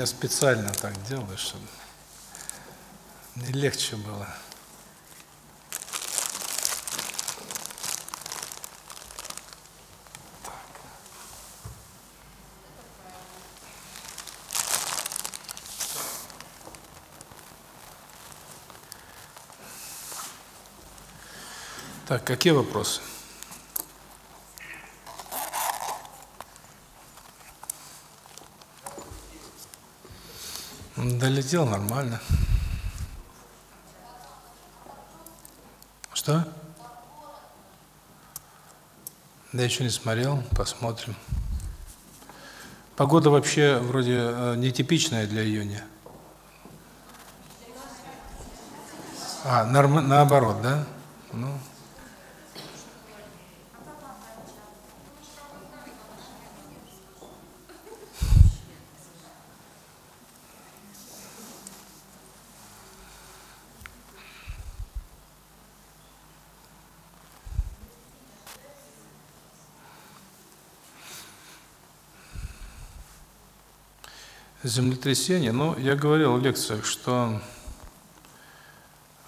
я специально так делаю, чтобы мне легче было. Так, какие вопросы? Долетел нормально. Что? Да еще не смотрел, посмотрим. Погода вообще вроде э, нетипичная для июня. А, наоборот, да? Ну, Землетрясение, ну, я говорил в лекциях, что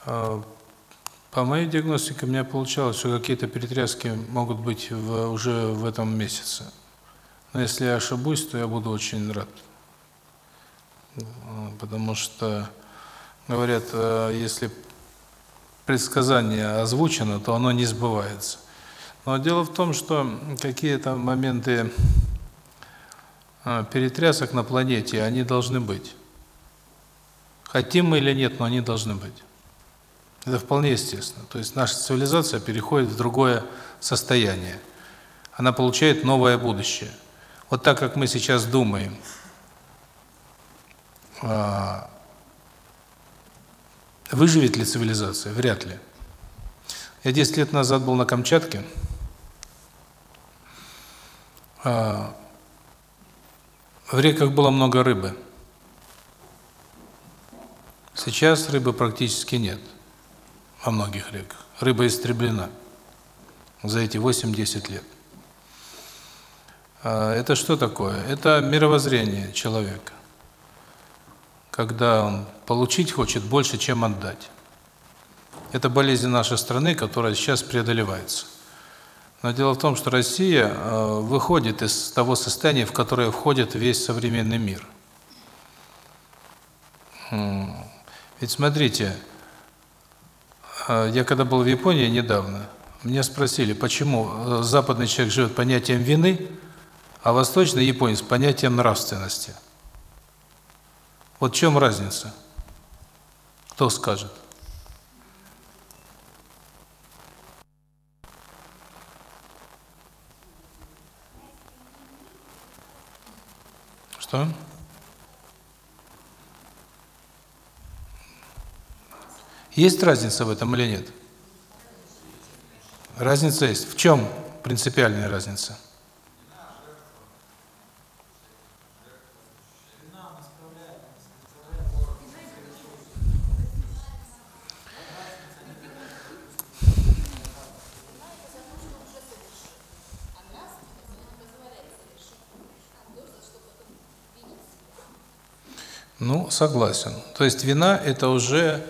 э, по моей диагностике у меня получалось, что какие-то перетряски могут быть в, уже в этом месяце. Но если я ошибусь, то я буду очень рад. Потому что, говорят, э, если предсказание озвучено, то оно не сбывается. Но дело в том, что какие-то моменты перетрясок на планете, они должны быть. Хотим мы или нет, но они должны быть. Это вполне естественно. То есть наша цивилизация переходит в другое состояние. Она получает новое будущее. Вот так, как мы сейчас думаем, а, выживет ли цивилизация? Вряд ли. Я 10 лет назад был на Камчатке, а, в реках было много рыбы. Сейчас рыбы практически нет во многих реках. Рыба истреблена за эти 8-10 лет. А, это что такое? Это мировоззрение человека. Когда он получить хочет больше, чем отдать. Это болезнь нашей страны, которая сейчас преодолевается. Но дело в том, что Россия э, выходит из того состояния, в которое входит весь современный мир. Ведь смотрите, э, я когда был в Японии недавно, меня спросили, почему э, западный человек живет понятием вины, а восточный японец понятием нравственности. Вот в чем разница? Кто скажет? Что? Есть разница в этом или нет? Разница есть. В чем принципиальная разница? Ну, согласен. То есть вина – это уже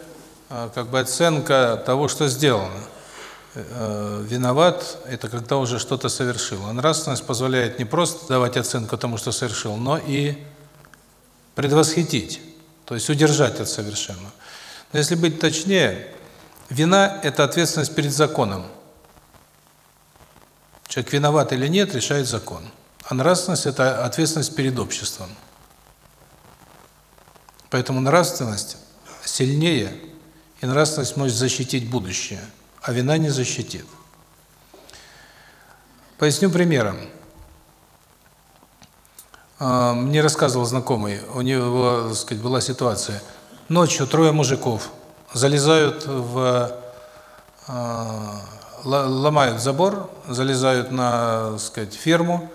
а, как бы оценка того, что сделано. Э, виноват – это когда уже что-то совершил. А нравственность позволяет не просто давать оценку тому, что совершил, но и предвосхитить, то есть удержать от совершенного. Но если быть точнее, вина – это ответственность перед законом. Человек виноват или нет, решает закон. А нравственность – это ответственность перед обществом. Поэтому нравственность сильнее, и нравственность может защитить будущее, а вина не защитит. Поясню примером. А, мне рассказывал знакомый, у него, так сказать, была ситуация. Ночью трое мужиков залезают в а, ломают забор, залезают на, так сказать, ферму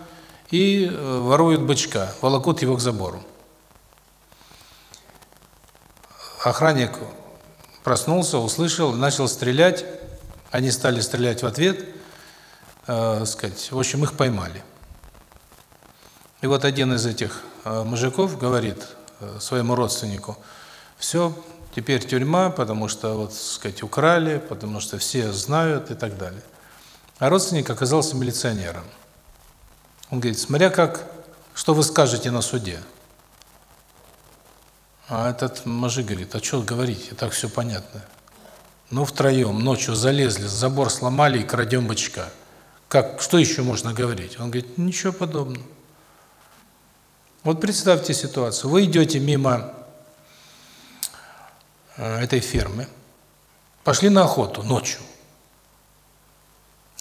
и э, воруют бычка, волокут его к забору. Охранник проснулся, услышал, начал стрелять. Они стали стрелять в ответ, э, сказать, в общем, их поймали. И вот один из этих э, мужиков говорит, э, своему родственнику, все, теперь тюрьма, потому что, вот, сказать, украли, потому что все знают и так далее. А родственник оказался милиционером. Он говорит, смотря как, что вы скажете на суде. А этот мужик говорит, а что говорить, и так все понятно. Ну, втроем ночью залезли, забор сломали и крадем бычка. Как, что еще можно говорить? Он говорит, ничего подобного. Вот представьте ситуацию. Вы идете мимо э, этой фермы, пошли на охоту ночью.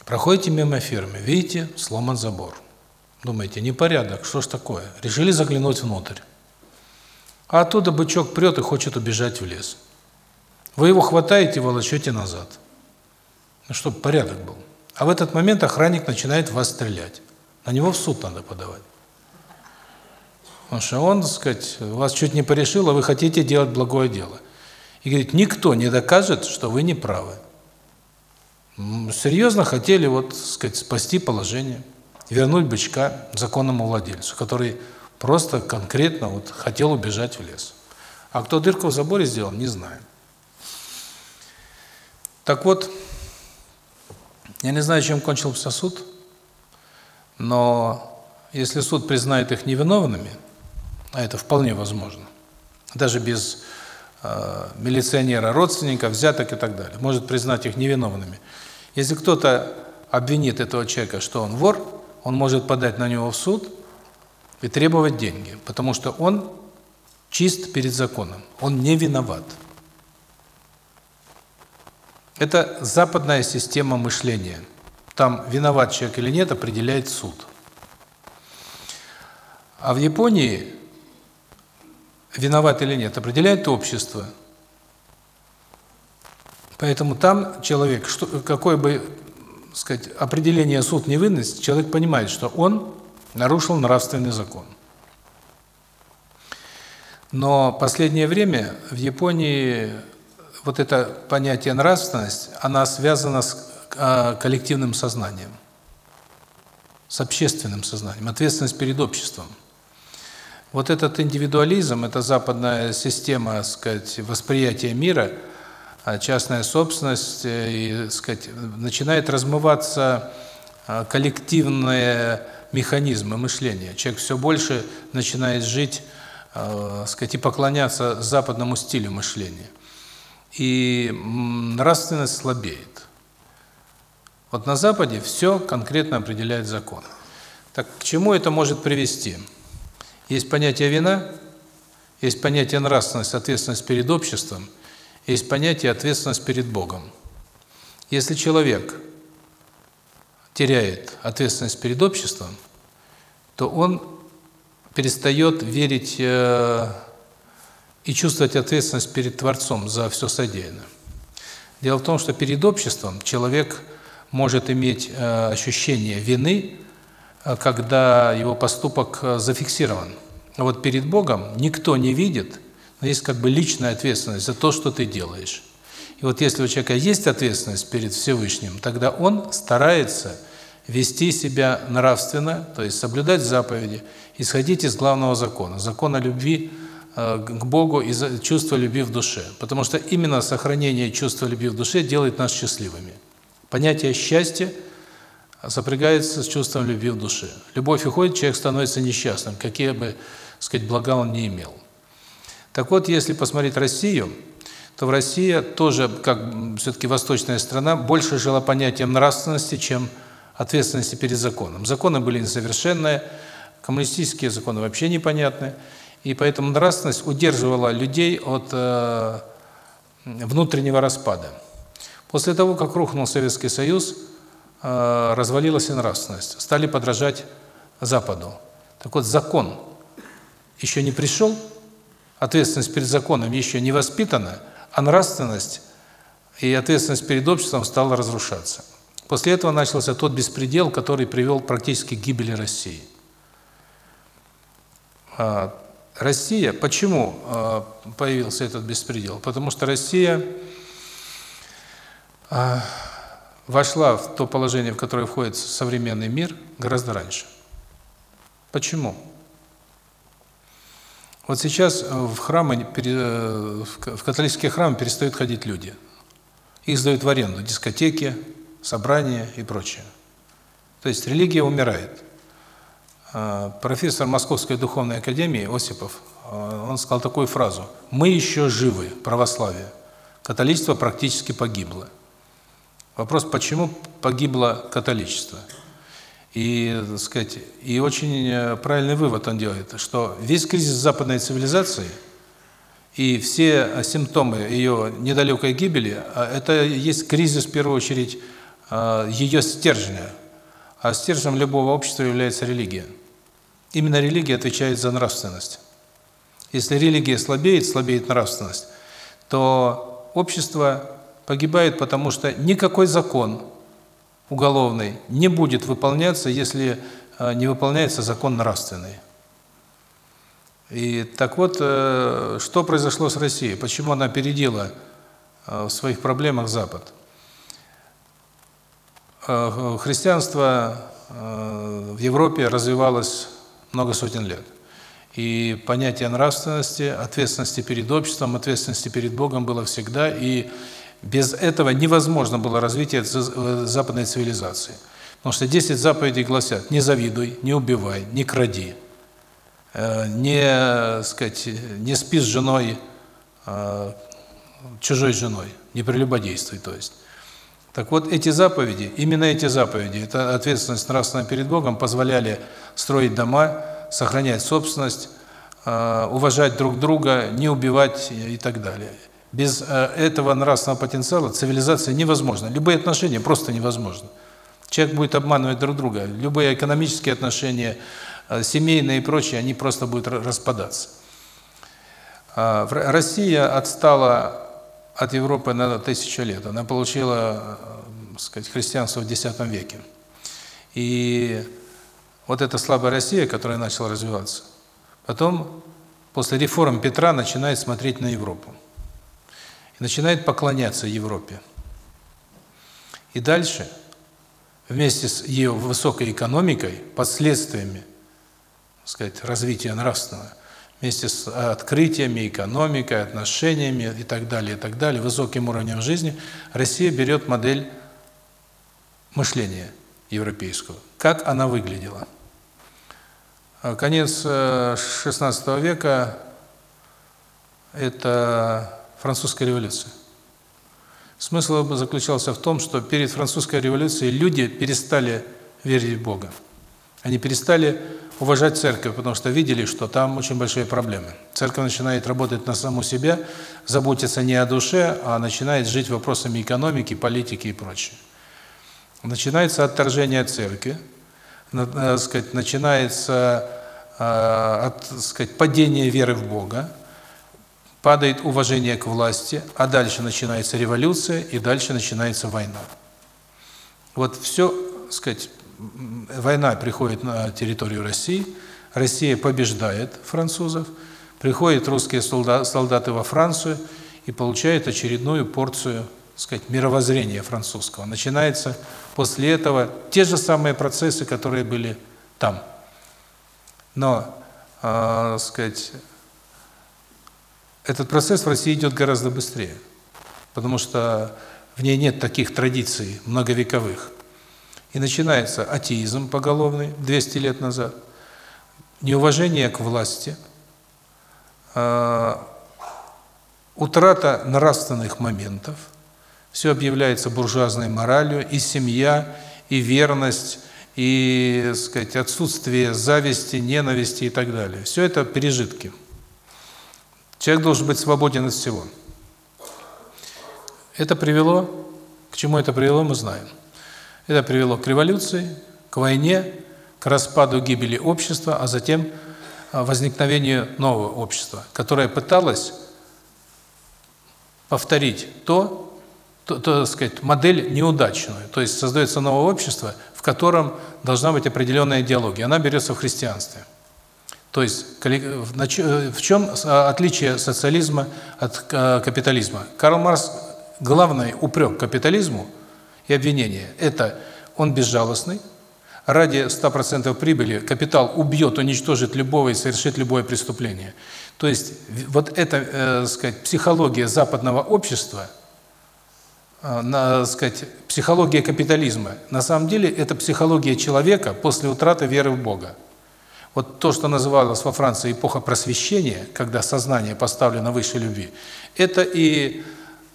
Проходите мимо фермы, видите, сломан забор. Думаете, непорядок, что ж такое? Решили заглянуть внутрь. А оттуда бычок прет и хочет убежать в лес. Вы его хватаете волочете назад. Ну, чтобы порядок был. А в этот момент охранник начинает вас стрелять. На него в суд надо подавать. Потому что он, так сказать, вас чуть не порешил, а вы хотите делать благое дело. И говорит, никто не докажет, что вы не правы. Серьезно хотели, вот, так сказать, спасти положение, вернуть бычка законному владельцу, который просто конкретно вот хотел убежать в лес. А кто дырку в заборе сделал, не знаю. Так вот, я не знаю, чем кончился суд, но если суд признает их невиновными, а это вполне возможно, даже без э, милиционера, родственника, взяток и так далее, может признать их невиновными. Если кто-то обвинит этого человека, что он вор, он может подать на него в суд и требовать деньги, потому что он чист перед законом, он не виноват. Это западная система мышления. Там виноват человек или нет определяет суд. А в Японии виноват или нет определяет общество. Поэтому там человек, что, какое бы сказать, определение суд не вынес, человек понимает, что он нарушил нравственный закон. Но последнее время в Японии вот это понятие нравственность, она связана с а, коллективным сознанием, с общественным сознанием, ответственность перед обществом. Вот этот индивидуализм, эта западная система, сказать, восприятия мира, а, частная собственность, э, и, сказать, начинает размываться а, коллективные механизмы мышления. Человек все больше начинает жить, сказать, и поклоняться западному стилю мышления и нравственность слабеет. Вот на Западе все конкретно определяет закон. Так к чему это может привести? Есть понятие вина, есть понятие нравственность, ответственность перед обществом, есть понятие ответственность перед Богом. Если человек теряет ответственность перед обществом, то он перестает верить э, и чувствовать ответственность перед Творцом за все содеянное. Дело в том, что перед обществом человек может иметь э, ощущение вины, э, когда его поступок зафиксирован. А вот перед Богом никто не видит, но есть как бы личная ответственность за то, что ты делаешь. И вот если у человека есть ответственность перед Всевышним, тогда он старается вести себя нравственно, то есть соблюдать заповеди, исходить из главного закона, закона любви Э, к Богу и чувство любви в душе. Потому что именно сохранение чувства любви в душе делает нас счастливыми. Понятие счастья сопрягается с чувством любви в душе. Любовь уходит, человек становится несчастным, какие бы, сказать, блага он не имел. Так вот, если посмотреть Россию, то в России тоже, как все-таки восточная страна, больше жила понятием нравственности, чем ответственности перед законом. Законы были несовершенные, коммунистические законы вообще непонятные. И поэтому нравственность удерживала людей от э, внутреннего распада. После того, как рухнул Советский Союз, э, развалилась и нравственность. Стали подражать Западу. Так вот, закон еще не пришел, ответственность перед законом еще не воспитана, а нравственность и ответственность перед обществом стала разрушаться. После этого начался тот беспредел, который привел практически к гибели России. А, Россия, почему э, появился этот беспредел? Потому что Россия э, вошла в то положение, в которое входит современный мир, гораздо раньше. Почему? Вот сейчас в храмы, в католические храмы перестают ходить люди. Их сдают в аренду дискотеки, собрания и прочее. То есть религия умирает. Профессор Московской духовной академии Осипов, он сказал такую фразу: "Мы еще живы, православие. Католичество практически погибло". Вопрос, почему погибло католичество? И, так сказать, и очень э, правильный вывод он делает, что весь кризис западной цивилизации и все симптомы ее недалекой гибели а, это есть кризис в первую очередь а, ее стержня. А стержнем любого общества является религия. Именно религия отвечает за нравственность. Если религия слабеет, слабеет нравственность, то общество погибает, потому что никакой закон уголовный не будет выполняться, если э, не выполняется закон нравственный. И так вот, э, что произошло с Россией? Почему она опередила э, в своих проблемах Запад? Христианство в Европе развивалось много сотен лет. И понятие нравственности, ответственности перед обществом, ответственности перед Богом было всегда. И без этого невозможно было развитие э, западной цивилизации. Потому что 10 заповедей гласят: не завидуй, не убивай, не кради. Э, не, сказать, не спи с женой э, чужой женой, не прелюбодействуй, то есть. Так вот, эти заповеди, именно эти заповеди, это ответственность нравственная перед Богом, позволяли строить дома, сохранять собственность, уважать друг друга, не убивать и так далее. Без э, этого нравственного потенциала цивилизация невозможна. Любые отношения просто невозможны. Человек будет обманывать друг друга. Любые экономические отношения, э, семейные и прочие, они просто будут распадаться. Россия отстала от Европы на тысячу лет. Она получила, э, сказать, христианство в X веке. И вот эта слабая Россия, которая начала развиваться, потом после реформ Петра начинает смотреть на Европу и начинает поклоняться Европе. И дальше, вместе с ее высокой экономикой, последствиями, так сказать, развития нравственного, вместе с открытиями, экономикой, отношениями и так далее, и так далее, высоким уровнем жизни, Россия берет модель мышления европейского. Как она выглядела? Конец XVI э, века – это французской революции. Смысл заключался в том, что перед французской революцией люди перестали верить в Бога. Они перестали уважать церковь, потому что видели, что там очень большие проблемы. Церковь начинает работать на саму себя, заботиться не о душе, а начинает жить вопросами экономики, политики и прочее. Начинается отторжение церкви, э, сказать, начинается э, от, сказать, падение веры в Бога, падает уважение к власти, а дальше начинается революция, и дальше начинается война. Вот все, сказать, война приходит на территорию России, Россия побеждает французов, приходят русские солдаты во Францию и получают очередную порцию, сказать, мировоззрения французского. Начинается после этого те же самые процессы, которые были там. Но, э, сказать, этот процесс в России идет гораздо быстрее, потому что в ней нет таких традиций многовековых. И начинается атеизм поголовный 200 лет назад, неуважение к власти, а, утрата нравственных моментов, все объявляется буржуазной моралью, и семья, и верность, и, сказать, отсутствие зависти, ненависти и так далее. Все это пережитки. Человек должен быть свободен от всего. Это привело, к чему это привело, мы знаем. Это привело к революции, к войне, к распаду гибели общества, а затем а, возникновению нового общества, которое пыталось повторить то, то, то так сказать, модель неудачную. То есть создается новое общество, в котором должна быть определенная идеология. Она берется в христианстве. То есть в чем отличие социализма от э, капитализма? Карл Маркс главный упрек капитализму и обвинение это он безжалостный. Ради 100% прибыли капитал убьет, уничтожит любого и совершит любое преступление. То есть вот эта, э, сказать, психология западного общества, э, на, сказать, психология капитализма, на самом деле это психология человека после утраты веры в Бога. Вот то, что называлось во Франции эпоха просвещения, когда сознание поставлено выше любви, это и,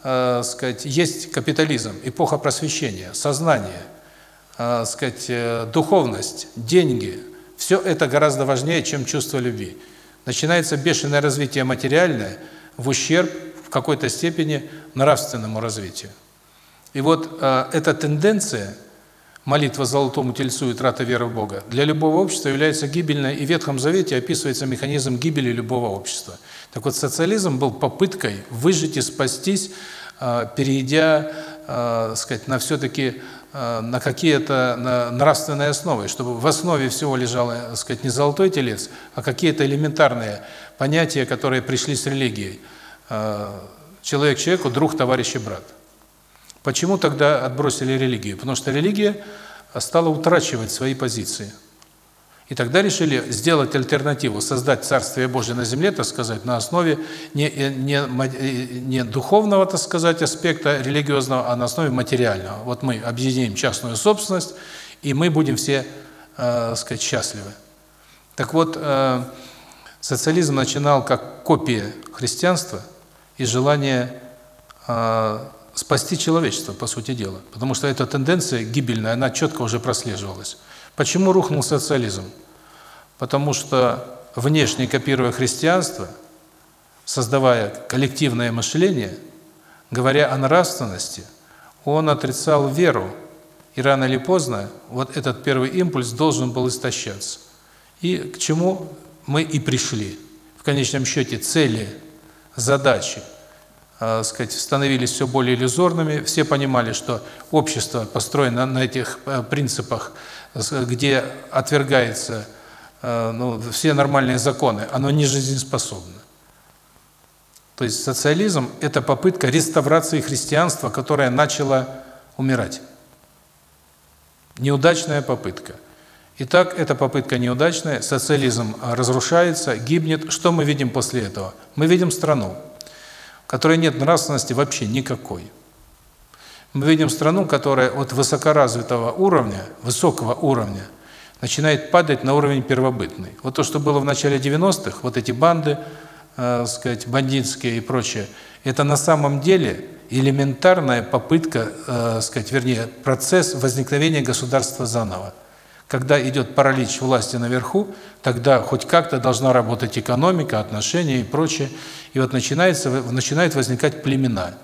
э, сказать, есть капитализм, эпоха просвещения, сознание, э, сказать, э, духовность, деньги. Все это гораздо важнее, чем чувство любви начинается бешеное развитие материальное в ущерб в какой-то степени нравственному развитию. И вот э, эта тенденция молитва золотому тельцу и трата веры в Бога для любого общества является гибельной, и в Ветхом Завете описывается механизм гибели любого общества. Так вот, социализм был попыткой выжить и спастись, э, перейдя, э, сказать, на все-таки Э, на какие-то нравственные основы, чтобы в основе всего лежало, сказать, не золотой телец, а какие-то элементарные понятия, которые пришли с религией. Человек человеку, друг, товарищ и брат. Почему тогда отбросили религию? Потому что религия стала утрачивать свои позиции. И тогда решили сделать альтернативу, создать Царствие Божие на земле, так сказать, на основе не, не, не духовного, так сказать, аспекта религиозного, а на основе материального. Вот мы объединим частную собственность, и мы будем все, э, сказать, счастливы. Так вот, э, социализм начинал как копия христианства и желание э, спасти человечество, по сути дела. Потому что эта тенденция гибельная, она четко уже прослеживалась. Почему рухнул социализм? Потому что внешне копируя христианство, создавая коллективное мышление, говоря о нравственности, он отрицал веру, и рано или поздно вот этот первый импульс должен был истощаться. И к чему мы и пришли. В конечном счете цели, задачи, э, сказать, становились все более иллюзорными. Все понимали, что общество построено на этих э, принципах где отвергается э, ну, все нормальные законы, оно не жизнеспособно. То есть социализм – это попытка реставрации христианства, которое начало умирать. Неудачная попытка. Итак, эта попытка неудачная, социализм разрушается, гибнет. Что мы видим после этого? Мы видим страну, в которой нет нравственности вообще никакой. Мы видим страну, которая от высокоразвитого уровня, высокого уровня, начинает падать на уровень первобытный. Вот то, что было в начале 90-х, вот эти банды, э, сказать, бандитские и прочее, это на самом деле элементарная попытка, э, сказать, вернее, процесс возникновения государства заново. Когда идет паралич власти наверху, тогда хоть как-то должна работать экономика, отношения и прочее. И вот начинается, начинают возникать племена –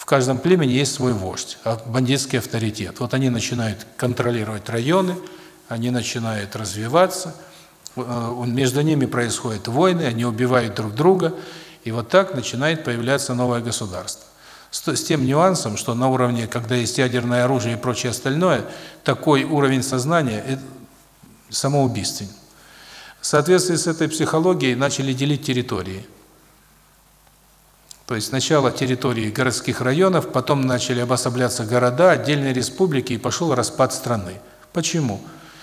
в каждом племени есть свой вождь, а бандитский авторитет. Вот они начинают контролировать районы, они начинают развиваться, э, между ними происходят войны, они убивают друг друга, и вот так начинает появляться новое государство. С тем нюансом, что на уровне, когда есть ядерное оружие и прочее остальное, такой уровень сознания самоубийственен. В соответствии с этой психологией начали делить территории – то есть сначала территории городских районов, потом начали обособляться города, отдельные республики, и пошел распад страны. Почему?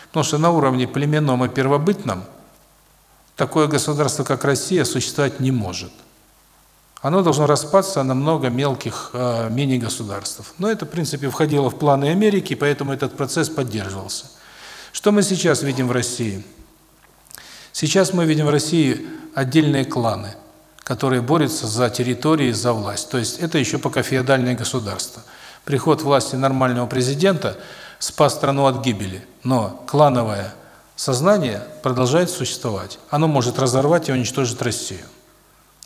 Потому что на уровне племенном и первобытном такое государство, как Россия, существовать не может. Оно должно распаться на много мелких э, мини-государств. Но это, в принципе, входило в планы Америки, поэтому этот процесс поддерживался. Что мы сейчас видим в России? Сейчас мы видим в России отдельные кланы – которые борются за территории, за власть. То есть это еще пока феодальное государство. Приход власти нормального президента спас страну от гибели, но клановое сознание продолжает существовать. Оно может разорвать и уничтожить Россию.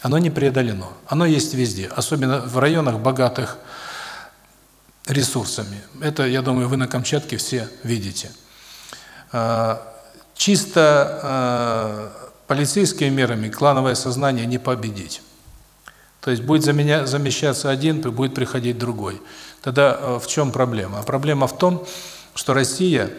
Оно не преодолено. Оно есть везде, особенно в районах богатых ресурсами. Это, я думаю, вы на Камчатке все видите. А, чисто а, полицейскими мерами клановое сознание не победить. То есть будет заменя, замещаться один, будет приходить другой. Тогда э, в чем проблема? Проблема в том, что Россия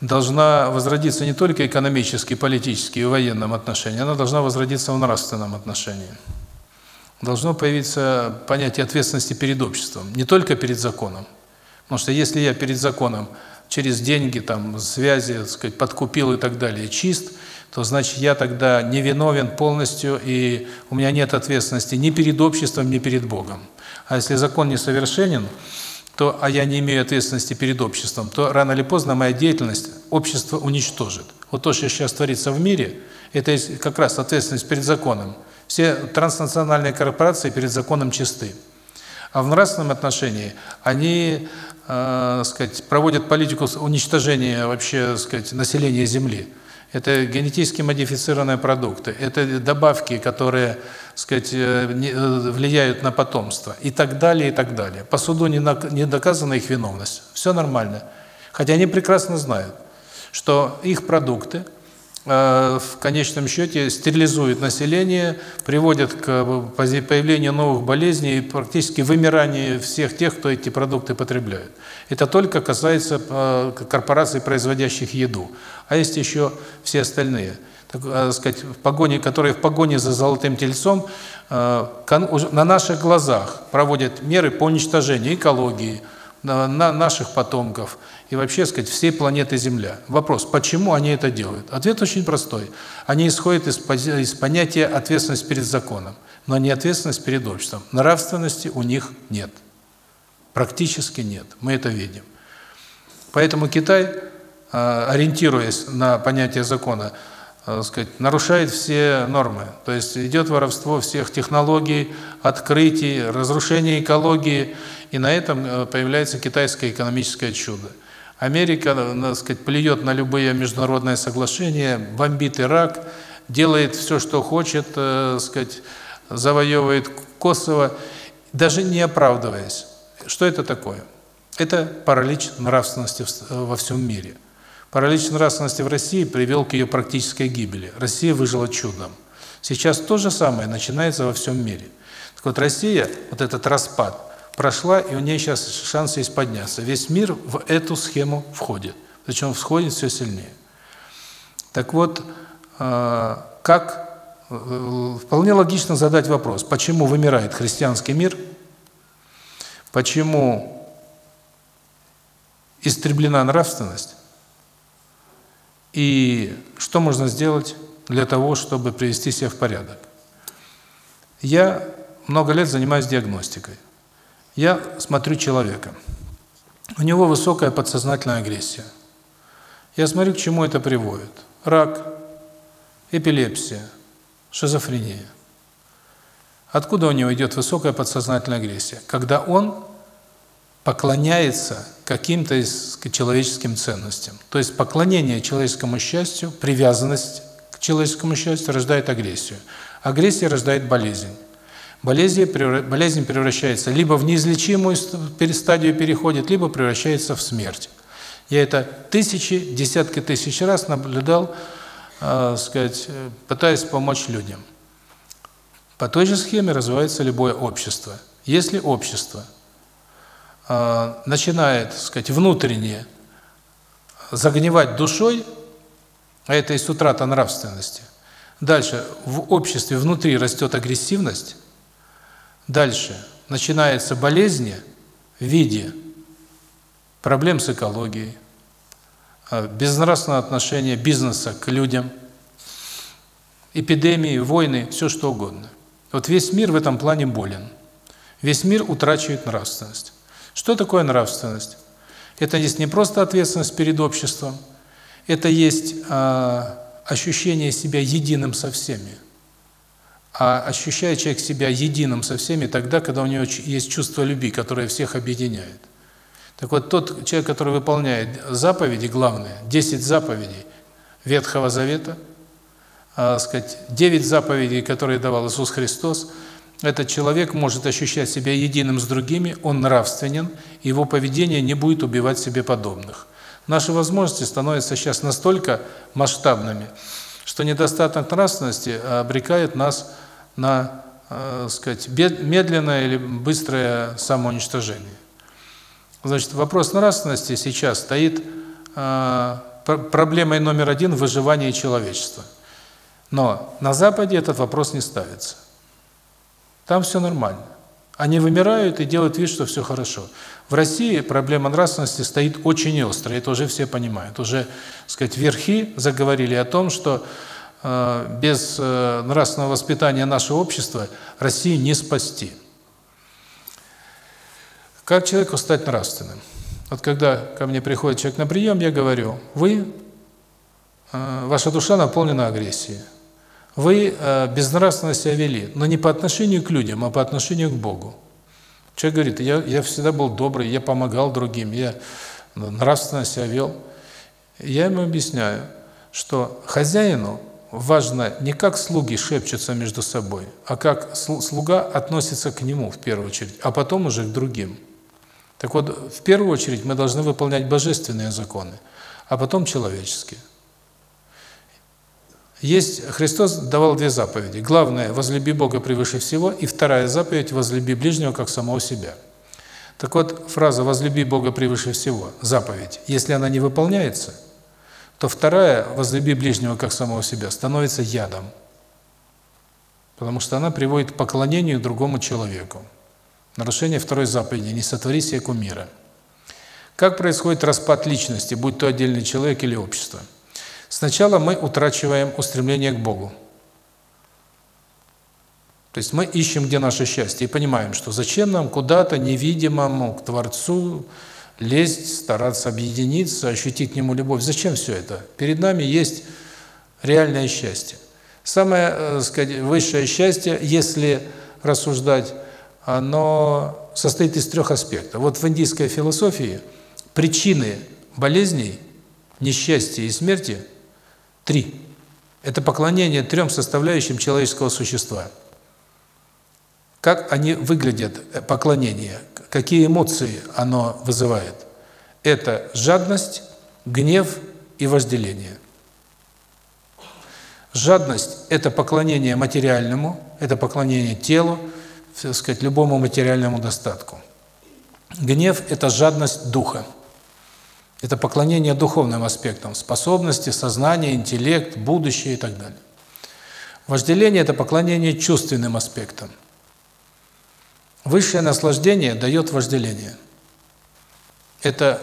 должна возродиться не только экономически, политически и в военном отношении, она должна возродиться в нравственном отношении. Должно появиться понятие ответственности перед обществом, не только перед законом. Потому что если я перед законом через деньги, там, связи, так сказать, подкупил и так далее, чист, то значит я тогда невиновен полностью, и у меня нет ответственности ни перед обществом, ни перед Богом. А если закон несовершенен, то, а я не имею ответственности перед обществом, то рано или поздно моя деятельность общество уничтожит. Вот то, что сейчас творится в мире, это как раз ответственность перед законом. Все транснациональные корпорации перед законом чисты. А в нравственном отношении они, э, сказать, проводят политику уничтожения вообще, сказать, населения Земли. Это генетически модифицированные продукты, это добавки, которые, сказать, э, э, влияют на потомство и так далее, и так далее. По суду не, доказана их виновность. Все нормально. Хотя они прекрасно знают, что их продукты в конечном счете стерилизует население, приводит к появлению новых болезней и практически вымиранию всех тех, кто эти продукты потребляет. Это только касается э, корпораций, производящих еду. А есть еще все остальные. Так э, сказать, в погоне, которые в погоне за золотым тельцом на наших глазах проводят меры по уничтожению экологии, на наших потомков – и вообще, сказать, всей планеты Земля. Вопрос, почему они это делают? Ответ очень простой. Они исходят из, из понятия ответственность перед законом, но не ответственность перед обществом. Нравственности у них нет. Практически нет. Мы это видим. Поэтому Китай, а, ориентируясь на понятие закона, а, сказать, нарушает все нормы. То есть идет воровство всех технологий, открытий, разрушение экологии, и на этом э, появляется китайское экономическое чудо. Америка, так сказать, плюет на любые международные соглашения, бомбит Ирак, делает все, что хочет, так сказать, завоевывает Косово, даже не оправдываясь. Что это такое? Это паралич нравственности во всем мире. Паралич нравственности в России привел к ее практической гибели. Россия выжила чудом. Сейчас то же самое начинается во всем мире. Так вот, Россия, вот этот распад, прошла, и у нее сейчас шанс есть подняться. Весь мир в эту схему входит. Причем входит все сильнее. Так вот, э, как э, вполне логично задать вопрос, почему вымирает христианский мир, почему истреблена нравственность, и что можно сделать для того, чтобы привести себя в порядок. Я много лет занимаюсь диагностикой. Я смотрю человека. У него высокая подсознательная агрессия. Я смотрю, к чему это приводит. Рак, эпилепсия, шизофрения. Откуда у него идет высокая подсознательная агрессия? Когда он поклоняется каким-то из человеческим ценностям. То есть поклонение человеческому счастью, привязанность к человеческому счастью рождает агрессию. Агрессия рождает болезнь. Болезнь, превращается либо в неизлечимую стадию переходит, либо превращается в смерть. Я это тысячи, десятки тысяч раз наблюдал, э, сказать, пытаясь помочь людям. По той же схеме развивается любое общество. Если общество э, начинает, сказать, внутренне загнивать душой, а это есть утрата нравственности, дальше в обществе внутри растет агрессивность, Дальше начинается болезни в виде проблем с экологией, а, безнравственного отношения бизнеса к людям, эпидемии, войны, все что угодно. Вот весь мир в этом плане болен. Весь мир утрачивает нравственность. Что такое нравственность? Это есть не просто ответственность перед обществом, это есть э, ощущение себя единым со всеми а ощущает человек себя единым со всеми тогда, когда у него есть чувство любви, которое всех объединяет. Так вот, тот человек, который выполняет заповеди главные, 10 заповедей Ветхого Завета, а, сказать, 9 заповедей, которые давал Иисус Христос, этот человек может ощущать себя единым с другими, он нравственен, его поведение не будет убивать себе подобных. Наши возможности становятся сейчас настолько масштабными, что недостаток нравственности обрекает нас на, э, сказать, медленное или быстрое самоуничтожение. Значит, вопрос нравственности сейчас стоит э, проблемой номер один в выживании человечества. Но на Западе этот вопрос не ставится. Там все нормально. Они вымирают и делают вид, что все хорошо. В России проблема нравственности стоит очень остро, это уже все понимают. Уже, так сказать, верхи заговорили о том, что без э, нравственного воспитания нашего общества Россию не спасти. Как человеку стать нравственным? Вот когда ко мне приходит человек на прием, я говорю, вы, э, ваша душа наполнена агрессией. Вы э, безнравственно себя вели, но не по отношению к людям, а по отношению к Богу. Человек говорит, я, я всегда был добрый, я помогал другим, я нравственно себя вел. Я ему объясняю, что хозяину важно не как слуги шепчутся между собой, а как слуга относится к нему в первую очередь, а потом уже к другим. Так вот, в первую очередь мы должны выполнять божественные законы, а потом человеческие. Есть Христос давал две заповеди. Главное возлюби Бога превыше всего, и вторая заповедь возлюби ближнего как самого себя. Так вот, фраза возлюби Бога превыше всего, заповедь, если она не выполняется, то вторая возлюби ближнего как самого себя становится ядом. Потому что она приводит к поклонению другому человеку. Нарушение второй заповеди «Не сотвори себе кумира». Как происходит распад личности, будь то отдельный человек или общество? Сначала мы утрачиваем устремление к Богу. То есть мы ищем, где наше счастье, и понимаем, что зачем нам куда-то невидимому, к Творцу, лезть, стараться объединиться, ощутить к Нему любовь. Зачем все это? Перед нами есть реальное счастье. Самое, так э, сказать, высшее счастье, если рассуждать оно состоит из трех аспектов. Вот в индийской философии причины болезней, несчастья и смерти три. Это поклонение трем составляющим человеческого существа. Как они выглядят, э, поклонение, какие эмоции оно вызывает? Это жадность, гнев и вожделение. Жадность – это поклонение материальному, это поклонение телу, так сказать, любому материальному достатку. Гнев – это жадность духа. Это поклонение духовным аспектам, способности, сознание, интеллект, будущее и так далее. Вожделение – это поклонение чувственным аспектам. Высшее наслаждение дает вожделение. Это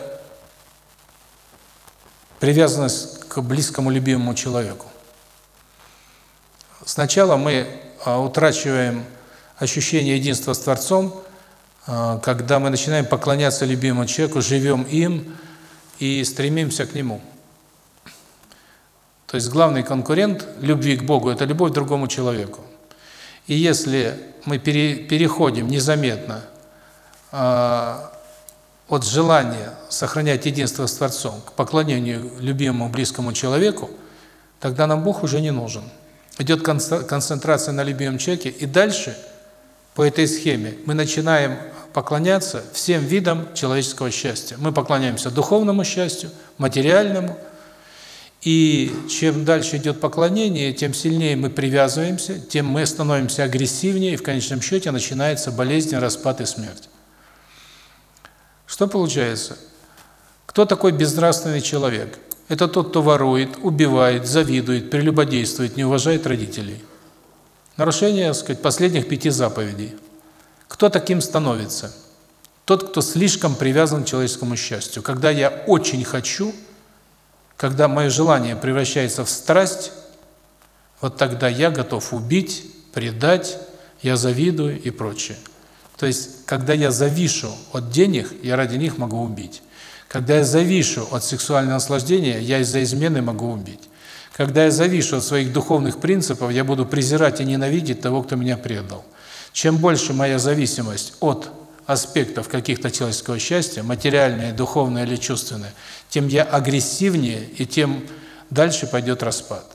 привязанность к близкому любимому человеку. Сначала мы а, утрачиваем ощущение единства с Творцом, а, когда мы начинаем поклоняться любимому человеку, живем им и стремимся к нему. То есть главный конкурент любви к Богу – это любовь к другому человеку. И если мы пере, переходим незаметно э, от желания сохранять единство с Творцом к поклонению любимому близкому человеку, тогда нам Бог уже не нужен. Идет концентрация на любимом человеке, и дальше – по этой схеме мы начинаем поклоняться всем видам человеческого счастья. Мы поклоняемся духовному счастью, материальному. И чем дальше идет поклонение, тем сильнее мы привязываемся, тем мы становимся агрессивнее, и в конечном счете начинается болезнь, распад и смерть. Что получается? Кто такой безнравственный человек? Это тот, кто ворует, убивает, завидует, прелюбодействует, не уважает родителей. Нарушение, так сказать, последних пяти заповедей. Кто таким становится? Тот, кто слишком привязан к человеческому счастью. Когда я очень хочу, когда мое желание превращается в страсть, вот тогда я готов убить, предать, я завидую и прочее. То есть, когда я завишу от денег, я ради них могу убить. Когда я завишу от сексуального наслаждения, я из-за измены могу убить. Когда я завишу от своих духовных принципов, я буду презирать и ненавидеть того, кто меня предал. Чем больше моя зависимость от аспектов каких-то человеческого счастья, материальное, духовное или чувственное, тем я агрессивнее и тем дальше пойдет распад.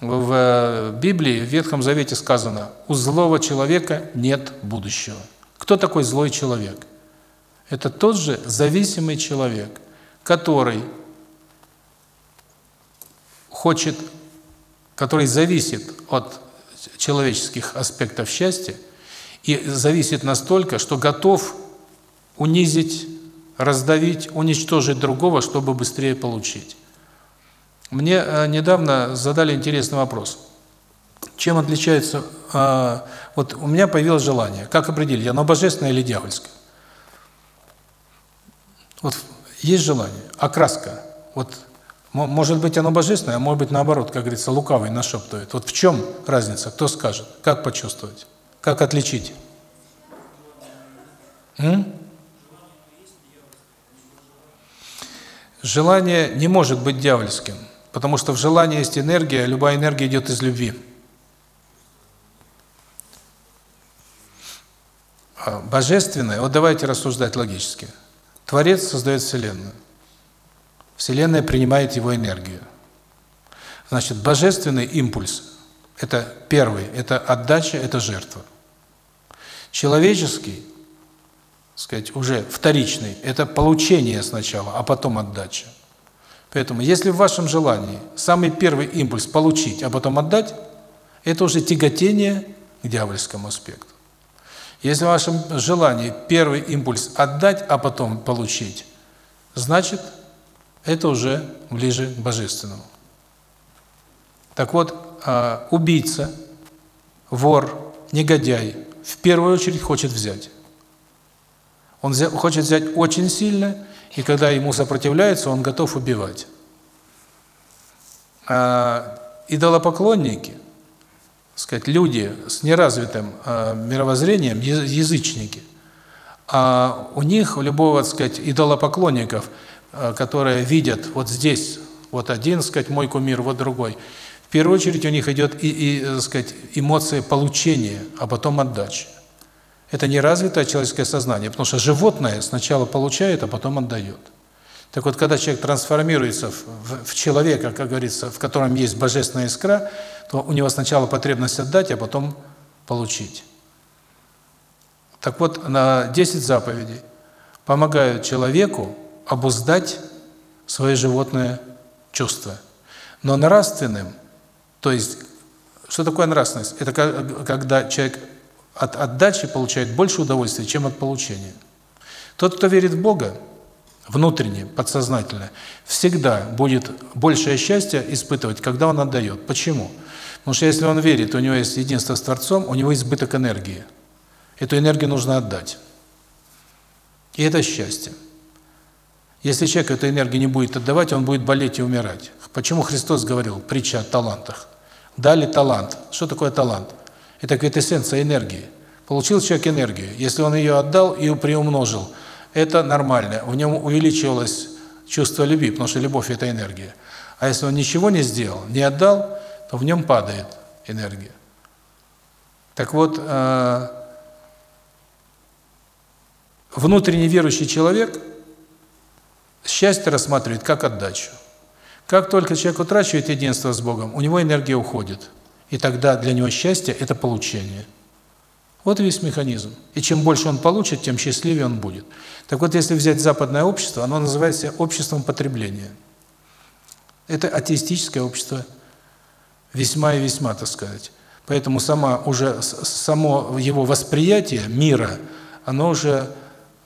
В э, Библии, в Ветхом Завете сказано, у злого человека нет будущего. Кто такой злой человек? Это тот же зависимый человек, который хочет, который зависит от человеческих аспектов счастья и зависит настолько, что готов унизить, раздавить, уничтожить другого, чтобы быстрее получить. Мне э, недавно задали интересный вопрос. Чем отличается... Э, вот у меня появилось желание. Как определить, оно божественное или дьявольское? Вот есть желание, окраска. Вот может быть оно божественное, а может быть наоборот, как говорится, лукавый нашептывает. Вот в чем разница? Кто скажет? Как почувствовать? Как отличить? М? Желание не может быть дьявольским, потому что в желании есть энергия, любая энергия идет из любви. А божественное, вот давайте рассуждать логически. Творец создает Вселенную. Вселенная принимает его энергию. Значит, божественный импульс – это первый, это отдача, это жертва. Человеческий, сказать, уже вторичный – это получение сначала, а потом отдача. Поэтому, если в вашем желании самый первый импульс получить, а потом отдать, это уже тяготение к дьявольскому аспекту. Если в вашем желании первый импульс отдать, а потом получить, значит, это уже ближе к божественному. Так вот, а, убийца, вор, негодяй в первую очередь хочет взять. Он хочет взять очень сильно, и когда ему сопротивляются, он готов убивать. А идолопоклонники – сказать, люди с неразвитым э, мировоззрением, язычники, а у них, у любого, так сказать, идолопоклонников, э, которые видят вот здесь, вот один, сказать, мой кумир, вот другой, в первую очередь у них идет и, и так сказать, эмоция получения, а потом отдачи. Это неразвитое человеческое сознание, потому что животное сначала получает, а потом отдает. Так вот, когда человек трансформируется в, в, в человека, как говорится, в котором есть божественная искра, то у него сначала потребность отдать, а потом получить. Так вот, на 10 заповедей помогают человеку обуздать свои животные чувства. Но нравственным, то есть, что такое нравственность? Это когда человек от отдачи получает больше удовольствия, чем от получения. Тот, кто верит в Бога, внутренне, подсознательно, всегда будет большее счастье испытывать, когда он отдает. Почему? Потому что если он верит, у него есть единство с Творцом, у него избыток энергии. Эту энергию нужно отдать. И это счастье. Если человек эту энергию не будет отдавать, он будет болеть и умирать. Почему Христос говорил, притча о талантах? Дали талант. Что такое талант? Это квитэссенция энергии. Получил человек энергию. Если он ее отдал и приумножил – это нормально. В нем увеличивалось чувство любви, потому что любовь – это энергия. А если он ничего не сделал, не отдал, то в нем падает энергия. Так вот, э, внутренне верующий человек счастье рассматривает как отдачу. Как только человек утрачивает единство с Богом, у него энергия уходит. И тогда для него счастье – это получение. Вот весь механизм. И чем больше он получит, тем счастливее он будет. Так вот, если взять западное общество, оно называется обществом потребления. Это атеистическое общество, весьма и весьма, так сказать. Поэтому сама уже само его восприятие мира, оно уже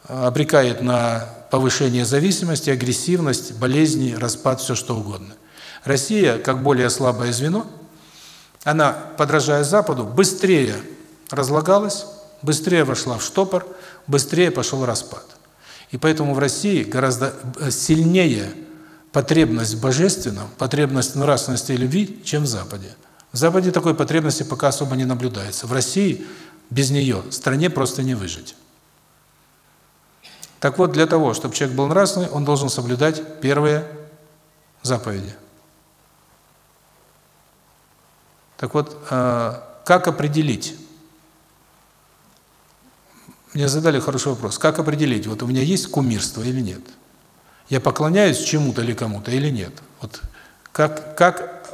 обрекает на повышение зависимости, агрессивность, болезни, распад, все что угодно. Россия, как более слабое звено, она, подражая Западу, быстрее разлагалась, быстрее вошла в штопор, быстрее пошел распад. И поэтому в России гораздо э, сильнее потребность в божественном, потребность в нравственности и любви, чем в Западе. В Западе такой потребности пока особо не наблюдается. В России без нее стране просто не выжить. Так вот, для того, чтобы человек был нравственный, он должен соблюдать первые заповеди. Так вот, э, как определить, мне задали хороший вопрос. Как определить, вот у меня есть кумирство или нет? Я поклоняюсь чему-то или кому-то или нет? Вот как, как,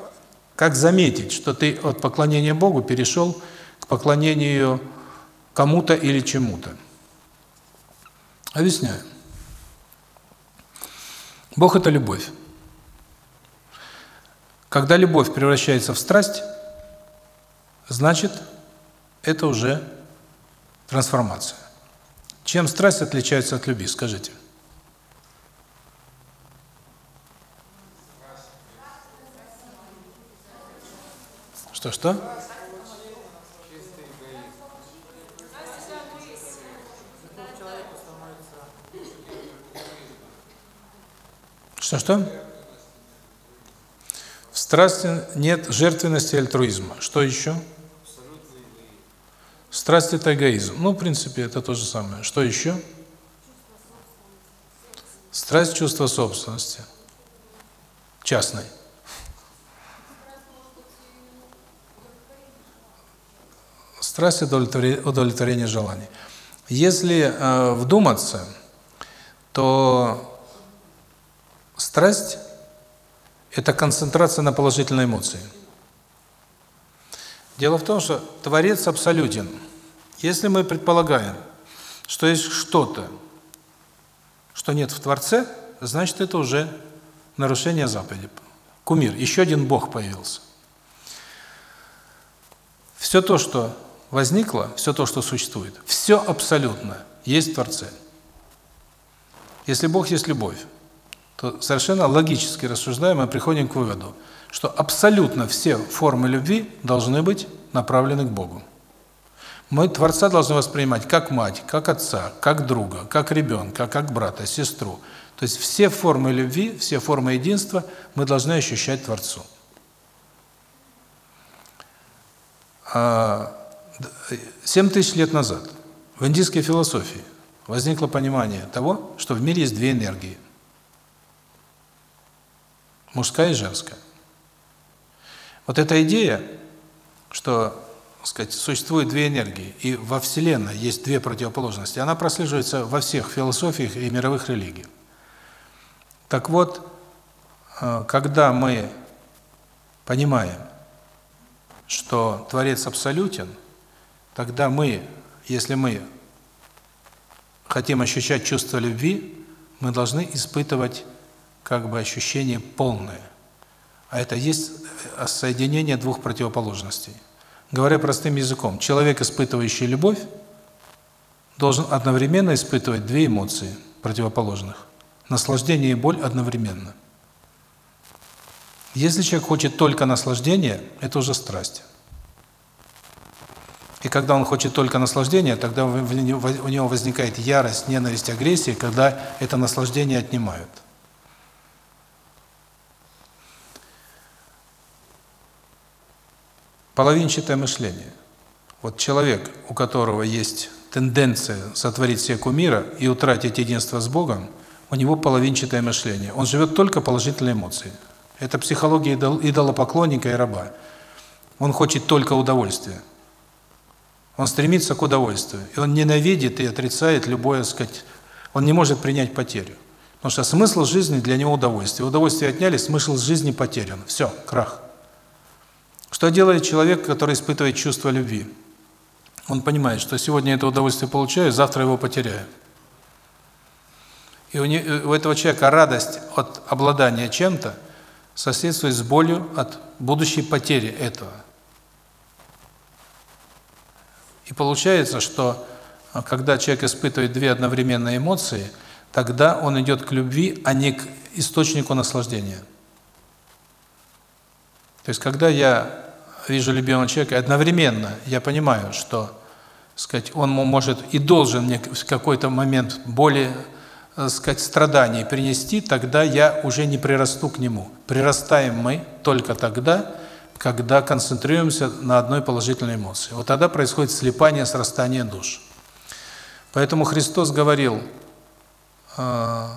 как заметить, что ты от поклонения Богу перешел к поклонению кому-то или чему-то? Объясняю. Бог – это любовь. Когда любовь превращается в страсть, значит, это уже трансформация. Чем страсть отличается от любви, скажите? Что-что? Что-что? В страсти нет жертвенности альтруизма. Что еще? Страсть – это эгоизм. Ну, в принципе, это то же самое. Что еще? Страсть – чувство собственности. Частной. Страсть – удовлетворение желаний. Если э, вдуматься, то страсть – это концентрация на положительной эмоции. Дело в том, что Творец абсолютен. Если мы предполагаем, что есть что-то, что нет в Творце, значит, это уже нарушение заповеди. Кумир, еще один Бог появился. Все то, что возникло, все то, что существует, все абсолютно есть в Творце. Если Бог есть любовь, то совершенно логически рассуждаем, мы приходим к выводу, что абсолютно все формы любви должны быть направлены к Богу. Мы Творца должны воспринимать как мать, как отца, как друга, как ребенка, как брата, сестру. То есть все формы любви, все формы единства мы должны ощущать Творцу. А, семь тысяч лет назад в индийской философии возникло понимание того, что в мире есть две энергии. Мужская и женская. Вот эта идея, что сказать, существует две энергии, и во Вселенной есть две противоположности, она прослеживается во всех философиях и мировых религиях. Так вот, э, когда мы понимаем, что Творец абсолютен, тогда мы, если мы хотим ощущать чувство любви, мы должны испытывать как бы ощущение полное. А это есть э, соединение двух противоположностей – Говоря простым языком, человек, испытывающий любовь, должен одновременно испытывать две эмоции противоположных. Наслаждение и боль одновременно. Если человек хочет только наслаждения, это уже страсть. И когда он хочет только наслаждения, тогда у него возникает ярость, ненависть, агрессия, когда это наслаждение отнимают. Половинчатое мышление. Вот человек, у которого есть тенденция сотворить себе кумира и утратить единство с Богом, у него половинчатое мышление. Он живет только положительной эмоцией. Это психология идолопоклонника и раба. Он хочет только удовольствия. Он стремится к удовольствию. И он ненавидит и отрицает любое, сказать, он не может принять потерю. Потому что смысл жизни для него удовольствие. Удовольствие отняли, смысл жизни потерян. Все, крах. Что делает человек, который испытывает чувство любви? Он понимает, что сегодня это удовольствие получаю, завтра его потеряю. И у, у этого человека радость от обладания чем-то соседствует с болью от будущей потери этого. И получается, что а, когда человек испытывает две одновременные эмоции, тогда он идет к любви, а не к источнику наслаждения. То есть, когда я вижу любимого человека, одновременно я понимаю, что, сказать, он может и должен мне в какой-то момент более, э, сказать, страданий принести, тогда я уже не прирасту к нему. Прирастаем мы только тогда, когда концентрируемся на одной положительной эмоции. Вот тогда происходит слипание, срастание душ. Поэтому Христос говорил, э,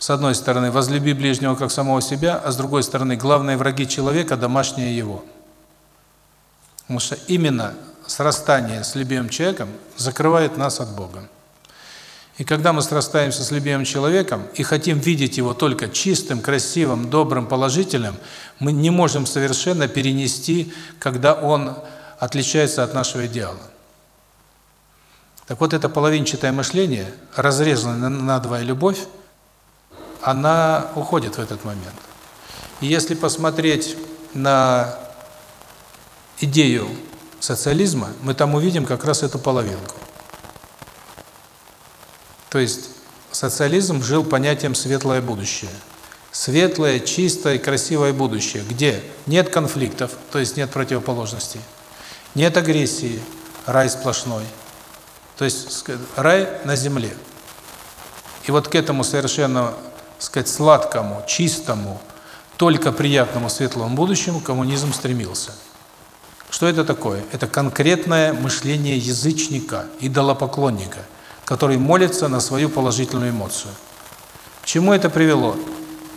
с одной стороны, возлюби ближнего как самого себя, а с другой стороны, главные враги человека – домашние его. Потому что именно срастание с любимым человеком закрывает нас от Бога. И когда мы срастаемся с любимым человеком и хотим видеть его только чистым, красивым, добрым, положительным, мы не можем совершенно перенести, когда он отличается от нашего идеала. Так вот, это половинчатое мышление, разрезанное на два любовь, она уходит в этот момент. И если посмотреть на идею социализма, мы там увидим как раз эту половинку. То есть социализм жил понятием «светлое будущее». Светлое, чистое, красивое будущее, где нет конфликтов, то есть нет противоположностей, нет агрессии, рай сплошной. То есть рай на земле. И вот к этому совершенно сказать, сладкому, чистому, только приятному светлому будущему коммунизм стремился. Что это такое? Это конкретное мышление язычника, идолопоклонника, который молится на свою положительную эмоцию. К чему это привело?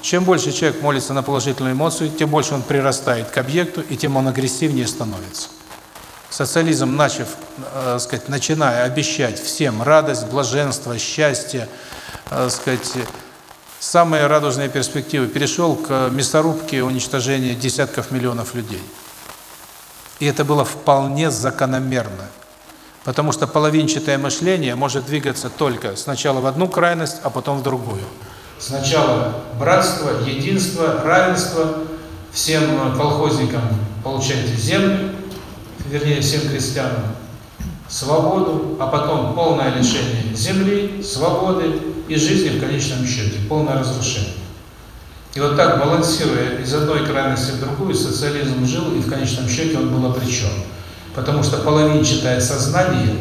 Чем больше человек молится на положительную эмоцию, тем больше он прирастает к объекту, и тем он агрессивнее становится. Социализм, начав, э, сказать, начиная обещать всем радость, блаженство, счастье, э, сказать, самые радужные перспективы, перешел к мясорубке уничтожения десятков миллионов людей. И это было вполне закономерно. Потому что половинчатое мышление может двигаться только сначала в одну крайность, а потом в другую. Сначала братство, единство, равенство, всем колхозникам получайте землю, вернее всем крестьянам, свободу, а потом полное лишение земли, свободы и жизни в конечном счете, полное разрушение. И вот так, балансируя из одной крайности в другую, социализм жил, и в конечном счете он был обречен. Потому что половинчатое сознание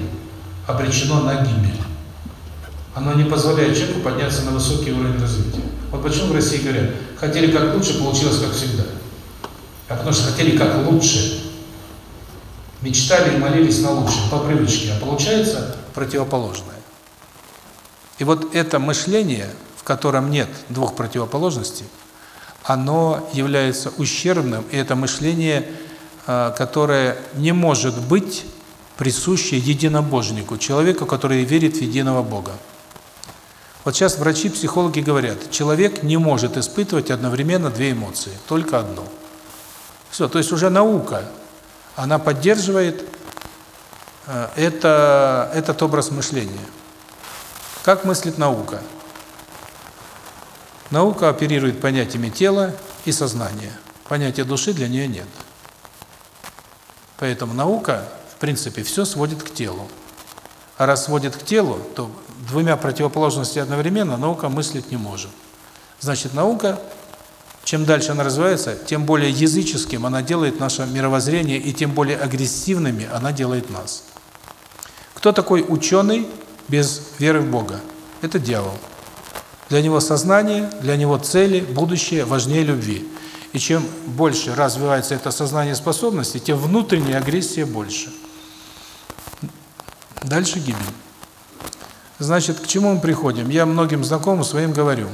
обречено на гибель оно не позволяет человеку подняться на высокий уровень развития. Вот почему в России говорят, хотели как лучше, получилось как всегда. А потому что хотели как лучше. Мечтали и молились на лучшее, по привычке, а получается противоположное. И вот это мышление, в котором нет двух противоположностей, оно является ущербным, и это мышление, а, которое не может быть присуще единобожнику, человеку, который верит в единого Бога. Вот сейчас врачи, психологи говорят, человек не может испытывать одновременно две эмоции, только одну. Все, то есть уже наука, она поддерживает э, это, этот образ мышления. Как мыслит наука? Наука оперирует понятиями тела и сознания. Понятия души для нее нет. Поэтому наука, в принципе, все сводит к телу. А раз сводит к телу, то двумя противоположностями одновременно наука мыслить не может. Значит, наука, чем дальше она развивается, тем более языческим она делает наше мировоззрение, и тем более агрессивными она делает нас. Кто такой ученый без веры в Бога? Это дьявол. Для него сознание, для него цели, будущее важнее любви. И чем больше развивается это сознание способности, тем внутренняя агрессия больше. Дальше гибель. Значит, к чему мы приходим? Я многим знакомым своим говорю.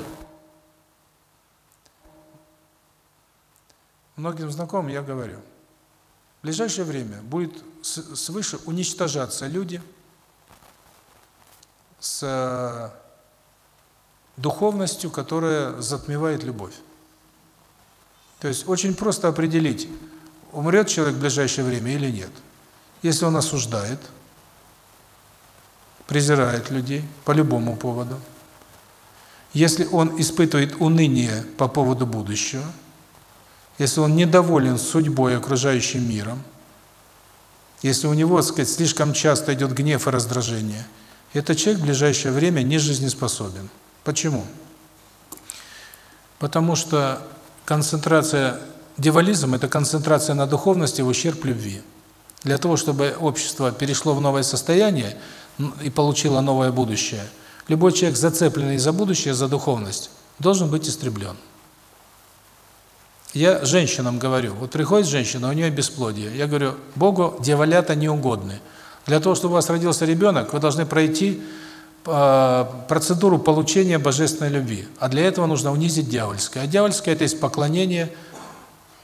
Многим знакомым я говорю. В ближайшее время будет свыше уничтожаться люди с э, духовностью, которая затмевает любовь. То есть очень просто определить, умрет человек в ближайшее время или нет. Если он осуждает – презирает людей по любому поводу, если он испытывает уныние по поводу будущего, если он недоволен судьбой окружающим миром, если у него, так сказать, слишком часто идет гнев и раздражение, этот человек в ближайшее время не жизнеспособен. Почему? Потому что концентрация, девализм – это концентрация на духовности в ущерб любви. Для того, чтобы общество перешло в новое состояние, и получила новое будущее. Любой человек, зацепленный за будущее, за духовность, должен быть истреблен. Я женщинам говорю, вот приходит женщина, у нее бесплодие. Я говорю, Богу дьяволята не угодны. Для того, чтобы у вас родился ребенок, вы должны пройти э, процедуру получения божественной любви. А для этого нужно унизить дьявольское. А дьявольское – это есть поклонение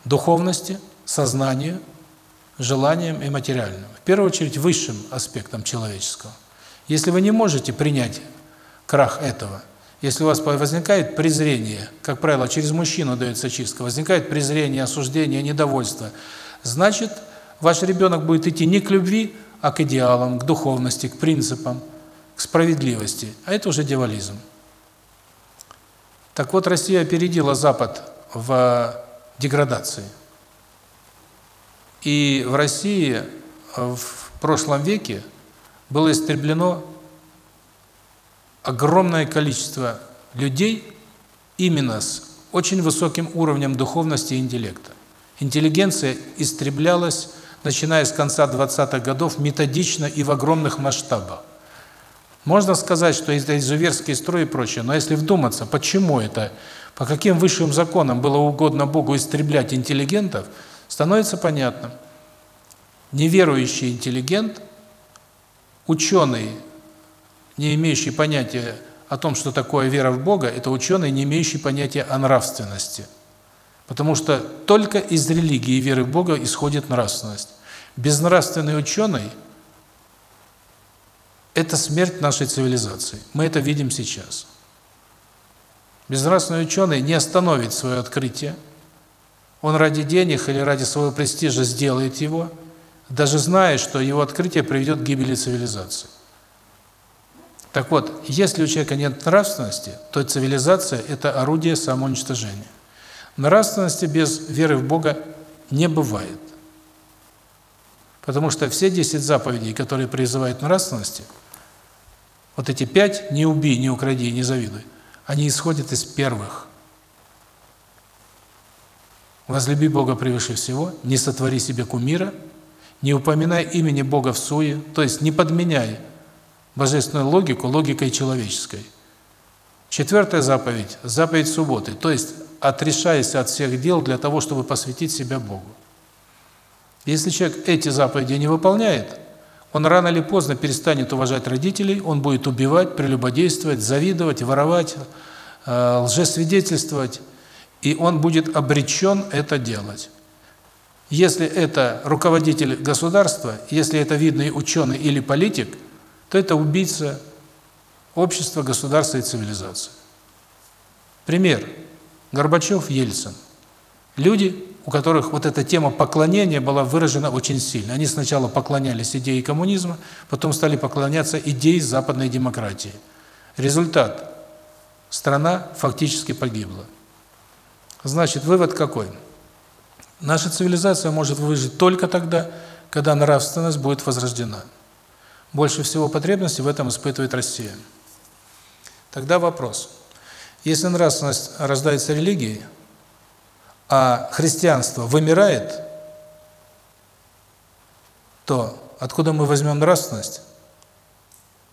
духовности, сознанию, желаниям и материальным. В первую очередь высшим аспектом человеческого. Если вы не можете принять крах этого, если у вас возникает презрение, как правило, через мужчину дается чистка, возникает презрение, осуждение, недовольство, значит, ваш ребенок будет идти не к любви, а к идеалам, к духовности, к принципам, к справедливости. А это уже дьяволизм. Так вот, Россия опередила Запад в деградации. И в России в прошлом веке было истреблено огромное количество людей именно с очень высоким уровнем духовности и интеллекта. Интеллигенция истреблялась, начиная с конца 20-х годов, методично и в огромных масштабах. Можно сказать, что это изуверский строй и прочее, но если вдуматься, почему это, по каким высшим законам было угодно Богу истреблять интеллигентов, становится понятно. Неверующий интеллигент, ученый, не имеющий понятия о том, что такое вера в Бога, это ученый, не имеющий понятия о нравственности. Потому что только из религии и веры в Бога исходит нравственность. Безнравственный ученый – это смерть нашей цивилизации. Мы это видим сейчас. Безнравственный ученый не остановит свое открытие. Он ради денег или ради своего престижа сделает его, даже зная, что его открытие приведет к гибели цивилизации. Так вот, если у человека нет нравственности, то цивилизация – это орудие самоуничтожения. Нравственности без веры в Бога не бывает. Потому что все 10 заповедей, которые призывают нравственности, вот эти пять «не убей, не укради, не завидуй», они исходят из первых. Возлюби Бога превыше всего, не сотвори себе кумира, не упоминай имени Бога в суе, то есть не подменяй божественную логику логикой человеческой. Четвертая заповедь – заповедь субботы, то есть отрешайся от всех дел для того, чтобы посвятить себя Богу. Если человек эти заповеди не выполняет, он рано или поздно перестанет уважать родителей, он будет убивать, прелюбодействовать, завидовать, воровать, э, лжесвидетельствовать, и он будет обречен это делать. Если это руководитель государства, если это видный ученый или политик, то это убийца общества, государства и цивилизации. Пример. Горбачев, Ельцин. Люди, у которых вот эта тема поклонения была выражена очень сильно. Они сначала поклонялись идее коммунизма, потом стали поклоняться идее западной демократии. Результат. Страна фактически погибла. Значит, вывод какой? Наша цивилизация может выжить только тогда, когда нравственность будет возрождена. Больше всего потребности в этом испытывает Россия. Тогда вопрос. Если нравственность рождается религией, а христианство вымирает, то откуда мы возьмем нравственность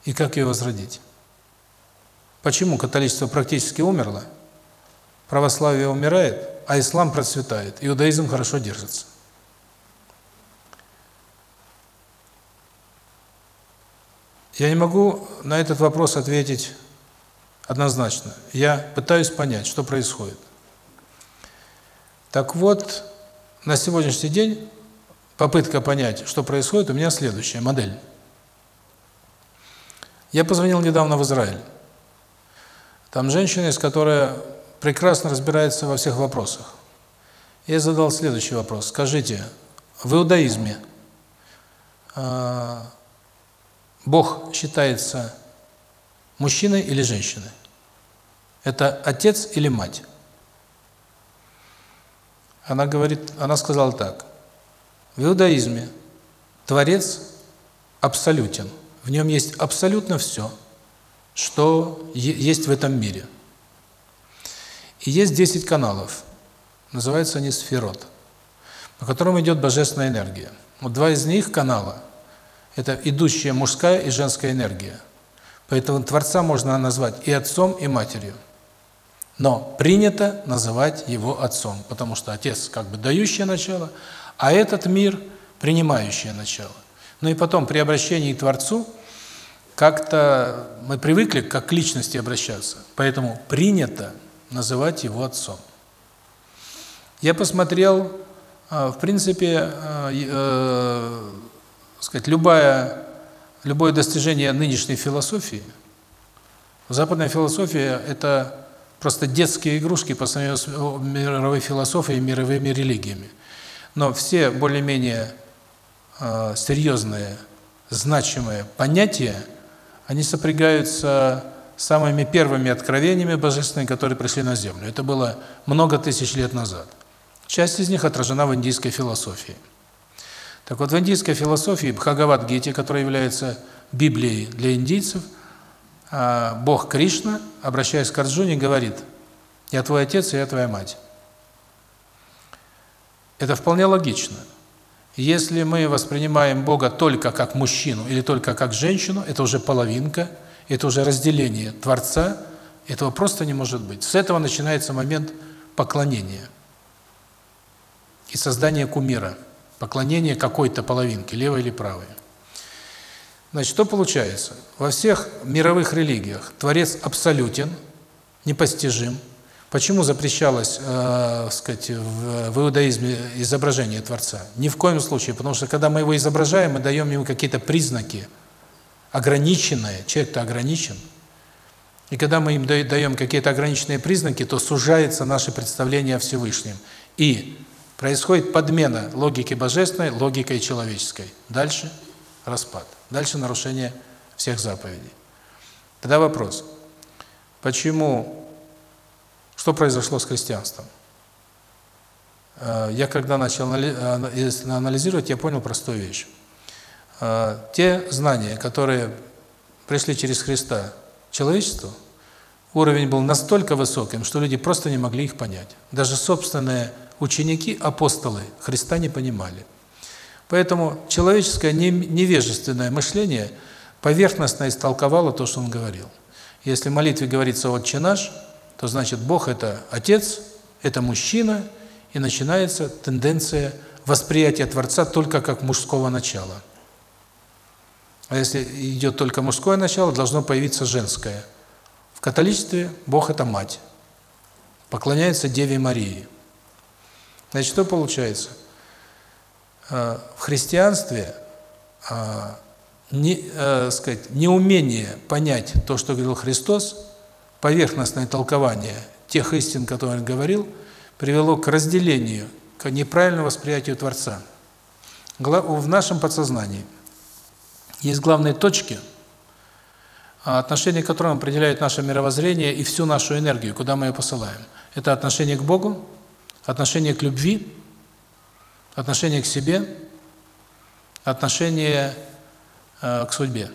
и как ее возродить? Почему католичество практически умерло, православие умирает, а ислам процветает, иудаизм хорошо держится? Я не могу на этот вопрос ответить однозначно. Я пытаюсь понять, что происходит. Так вот, на сегодняшний день попытка понять, что происходит, у меня следующая модель. Я позвонил недавно в Израиль. Там женщина, которая прекрасно разбирается во всех вопросах. Я задал следующий вопрос. Скажите, в иудаизме а, Бог считается мужчиной или женщиной? Это отец или мать? Она говорит, она сказала так. В иудаизме Творец абсолютен. В нем есть абсолютно все, что есть в этом мире. И есть 10 каналов. Называются они сферот, по которым идет божественная энергия. Вот два из них канала это идущая мужская и женская энергия. Поэтому Творца можно назвать и отцом, и матерью. Но принято называть его отцом, потому что отец как бы дающее начало, а этот мир принимающее начало. Ну и потом при обращении к Творцу как-то мы привыкли как к личности обращаться, поэтому принято называть его отцом. Я посмотрел, а, в принципе, а, э, сказать, любая, любое достижение нынешней философии, западная философия – это просто детские игрушки по сравнению с мировой философией и мировыми религиями. Но все более-менее э, серьезные, значимые понятия, они сопрягаются самыми первыми откровениями божественными, которые пришли на Землю. Это было много тысяч лет назад. Часть из них отражена в индийской философии. Так вот, в индийской философии Бхагавад-гите, которая является Библией для индийцев, а, Бог Кришна, обращаясь к Арджуне, говорит, «Я твой отец, и я твоя мать». Это вполне логично. Если мы воспринимаем Бога только как мужчину или только как женщину, это уже половинка, это уже разделение Творца, этого просто не может быть. С этого начинается момент поклонения и создания кумира, поклонения какой-то половинки, левой или правой. Значит, что получается? Во всех мировых религиях Творец абсолютен, непостижим. Почему запрещалось, э, сказать, в, в иудаизме изображение Творца? Ни в коем случае, потому что когда мы его изображаем, мы даем ему какие-то признаки, ограниченные, человек-то ограничен. И когда мы им даем какие-то ограниченные признаки, то сужается наше представление о Всевышнем. И происходит подмена логики божественной логикой человеческой. Дальше распад. Дальше нарушение всех заповедей. Тогда вопрос. Почему, что произошло с христианством? Э, я когда начал э, анализировать, я понял простую вещь. Э, те знания, которые пришли через Христа человечеству, уровень был настолько высоким, что люди просто не могли их понять. Даже собственные ученики, апостолы Христа не понимали. Поэтому человеческое невежественное мышление поверхностно истолковало то, что он говорил. Если в молитве говорится «Отче наш», то значит Бог – это Отец, это мужчина, и начинается тенденция восприятия Творца только как мужского начала. А если идет только мужское начало, должно появиться женское. В католичестве Бог – это мать. Поклоняется Деве Марии. Значит, что получается? Э, в христианстве э, не, э, сказать, неумение понять то, что говорил Христос, поверхностное толкование тех истин, которые он говорил, привело к разделению, к неправильному восприятию Творца. В нашем подсознании есть главные точки, отношение к которым определяет наше мировоззрение и всю нашу энергию, куда мы ее посылаем. Это отношение к Богу, отношение к любви, отношение к себе, отношение э, к судьбе.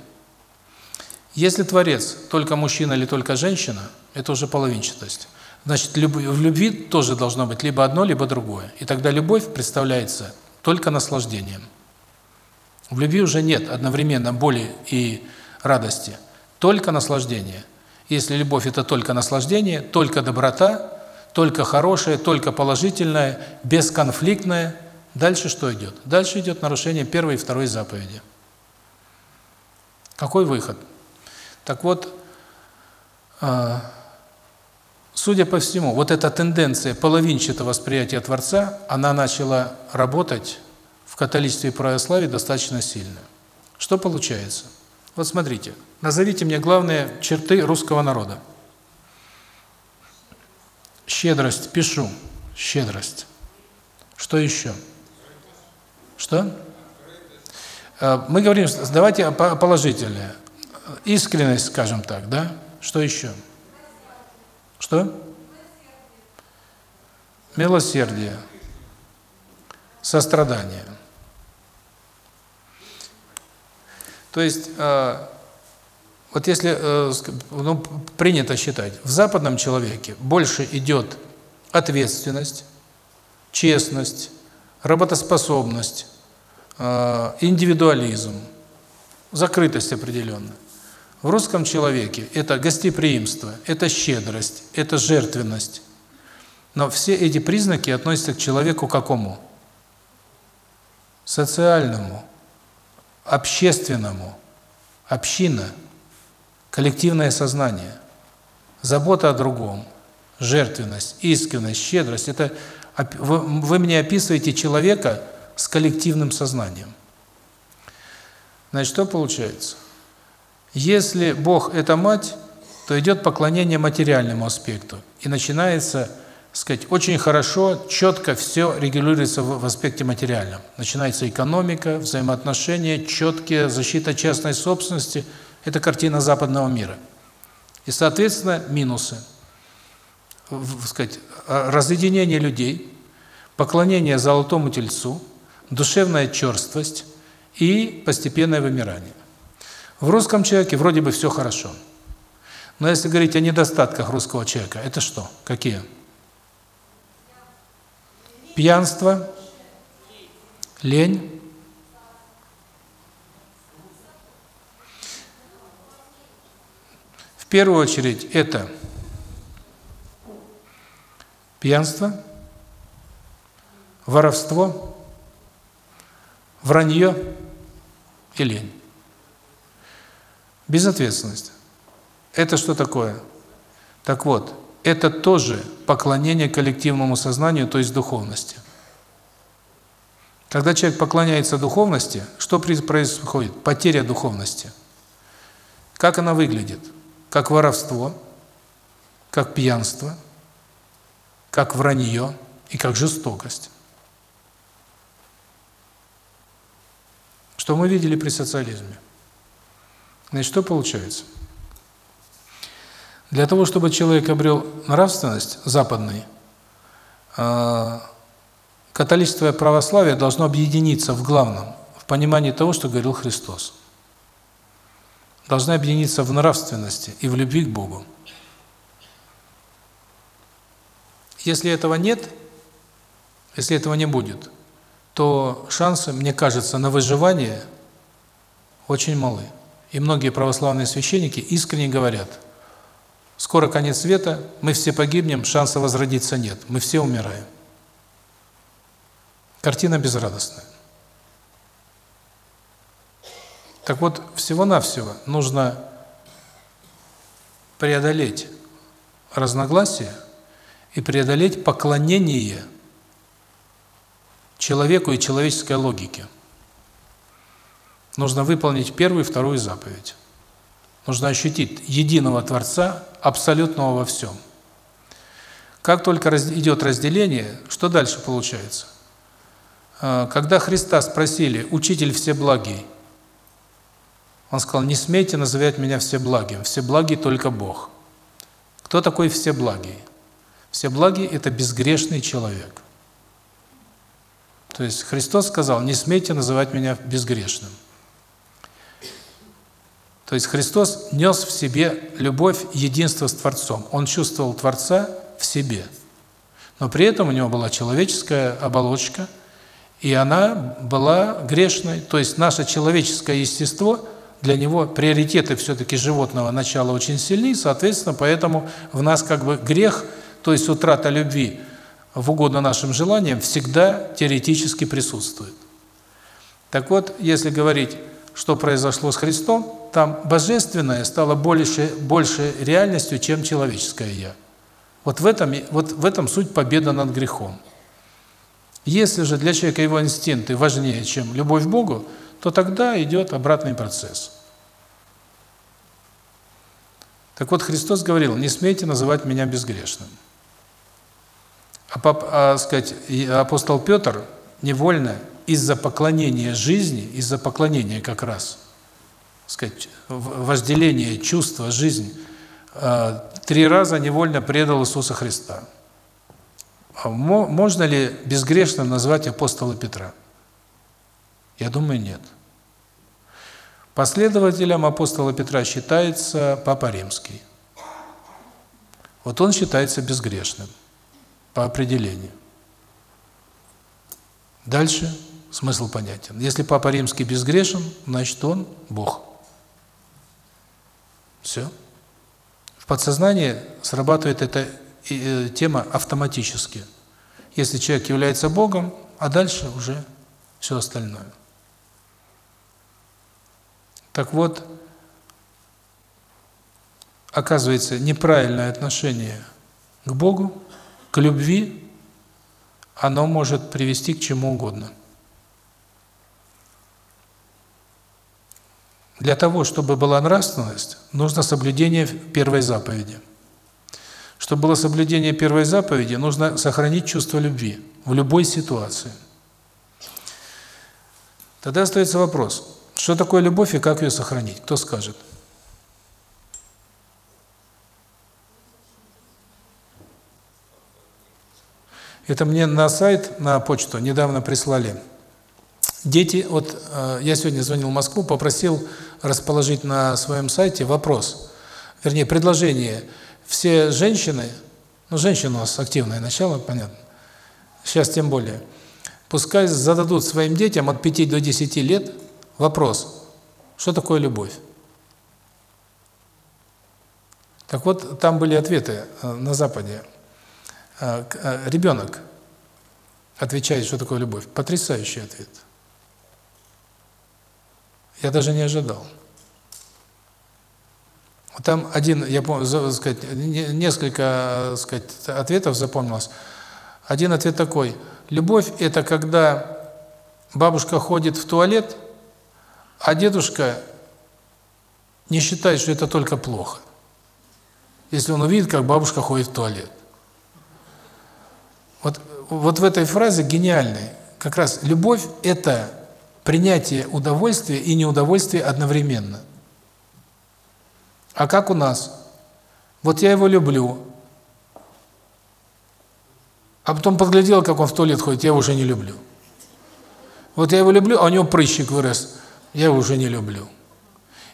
Если Творец только мужчина или только женщина, это уже половинчатость. Значит, в любви тоже должно быть либо одно, либо другое. И тогда любовь представляется только наслаждением. В любви уже нет одновременно боли и радости, только наслаждение. Если любовь – это только наслаждение, только доброта, только хорошее, только положительное, бесконфликтное – Дальше что идет? Дальше идет нарушение первой и второй заповеди. Какой выход? Так вот, а, судя по всему, вот эта тенденция половинчатого восприятия Творца, она начала работать в католичестве и православии достаточно сильно. Что получается? Вот смотрите, назовите мне главные черты русского народа. Щедрость, пишу, щедрость. Что еще? Что? Э, мы говорим, давайте положительное. Искренность, скажем так, да? Что еще? Что? Милосердие. Сострадание. То есть, э, вот если э, ну, принято считать, в западном человеке больше идет ответственность, честность, работоспособность, э, индивидуализм, закрытость определенная. В русском человеке это гостеприимство, это щедрость, это жертвенность. Но все эти признаки относятся к человеку какому? Социальному, общественному, община, коллективное сознание, забота о другом, жертвенность, искренность, щедрость – это вы мне описываете человека с коллективным сознанием. Значит, что получается? Если Бог – это мать, то идет поклонение материальному аспекту. И начинается, сказать, очень хорошо, четко все регулируется в, в аспекте материальном. Начинается экономика, взаимоотношения, четкие, защита частной собственности. Это картина западного мира. И, соответственно, минусы – сказать, разъединение людей, поклонение золотому тельцу, душевная черствость и постепенное вымирание. В русском человеке вроде бы все хорошо. Но если говорить о недостатках русского человека, это что? Какие? Пьянство, лень, В первую очередь это пьянство, воровство, вранье и лень. Безответственность. Это что такое? Так вот, это тоже поклонение коллективному сознанию, то есть духовности. Когда человек поклоняется духовности, что происходит? Потеря духовности. Как она выглядит? Как воровство, как пьянство, как вранье и как жестокость. Что мы видели при социализме? Значит, что получается? Для того, чтобы человек обрел нравственность западный, а, католичество и православие должно объединиться в главном, в понимании того, что говорил Христос. Должны объединиться в нравственности и в любви к Богу. Если этого нет, если этого не будет, то шансы, мне кажется, на выживание очень малы. И многие православные священники искренне говорят – Скоро конец света, мы все погибнем, шанса возродиться нет. Мы все умираем. Картина безрадостная. Так вот, всего-навсего нужно преодолеть разногласия и преодолеть поклонение человеку и человеческой логике. Нужно выполнить первую и вторую заповедь. Нужно ощутить единого Творца, абсолютного во всем. Как только идет разделение, что дальше получается? А, когда Христа спросили, «Учитель всеблагий», он сказал, «Не смейте называть меня всеблагим, всеблагий только Бог». Кто такой всеблагий? Всеблагий – это безгрешный человек. То есть Христос сказал, «Не смейте называть меня безгрешным». То есть Христос нес в себе любовь, единство с Творцом. Он чувствовал Творца в себе. Но при этом у него была человеческая оболочка, и она была грешной. То есть наше человеческое естество, для него приоритеты все-таки животного начала очень сильны, соответственно, поэтому в нас как бы грех, то есть утрата любви в угодно нашим желаниям, всегда теоретически присутствует. Так вот, если говорить, что произошло с Христом, там божественное стало больше больше реальностью, чем человеческое я. Вот в этом вот в этом суть победы над грехом. Если же для человека его инстинкты важнее, чем любовь к Богу, то тогда идет обратный процесс. Так вот Христос говорил: "Не смейте называть меня безгрешным". А, а сказать, апостол Петр невольно из-за поклонения жизни, из-за поклонения как раз сказать, вожделение, чувство, жизнь, а, три раза невольно предал Иисуса Христа. А можно ли безгрешным назвать апостола Петра? Я думаю, нет. Последователем апостола Петра считается Папа Римский. Вот он считается безгрешным по определению. Дальше смысл понятен. Если Папа Римский безгрешен, значит он Бог. Все. В подсознании срабатывает эта э, тема автоматически. Если человек является Богом, а дальше уже все остальное. Так вот, оказывается, неправильное отношение к Богу, к любви, оно может привести к чему угодно. Для того, чтобы была нравственность, нужно соблюдение первой заповеди. Чтобы было соблюдение первой заповеди, нужно сохранить чувство любви в любой ситуации. Тогда остается вопрос, что такое любовь и как ее сохранить? Кто скажет? Это мне на сайт, на почту недавно прислали Дети, вот э, я сегодня звонил в Москву, попросил расположить на своем сайте вопрос, вернее, предложение. Все женщины, ну, женщины у нас активное начало, понятно, сейчас тем более, пускай зададут своим детям от 5 до 10 лет вопрос, что такое любовь? Так вот, там были ответы э, на Западе. Э, э, ребенок отвечает, что такое любовь. Потрясающий ответ. Я даже не ожидал. Там один, я помню, сказать, несколько, сказать, ответов запомнилось. Один ответ такой: любовь это когда бабушка ходит в туалет, а дедушка не считает, что это только плохо. Если он увидит, как бабушка ходит в туалет. Вот вот в этой фразе гениальной как раз любовь это принятие удовольствия и неудовольствия одновременно. А как у нас? Вот я его люблю. А потом подглядел, как он в туалет ходит, я его уже не люблю. Вот я его люблю, а у него прыщик вырос, я его уже не люблю.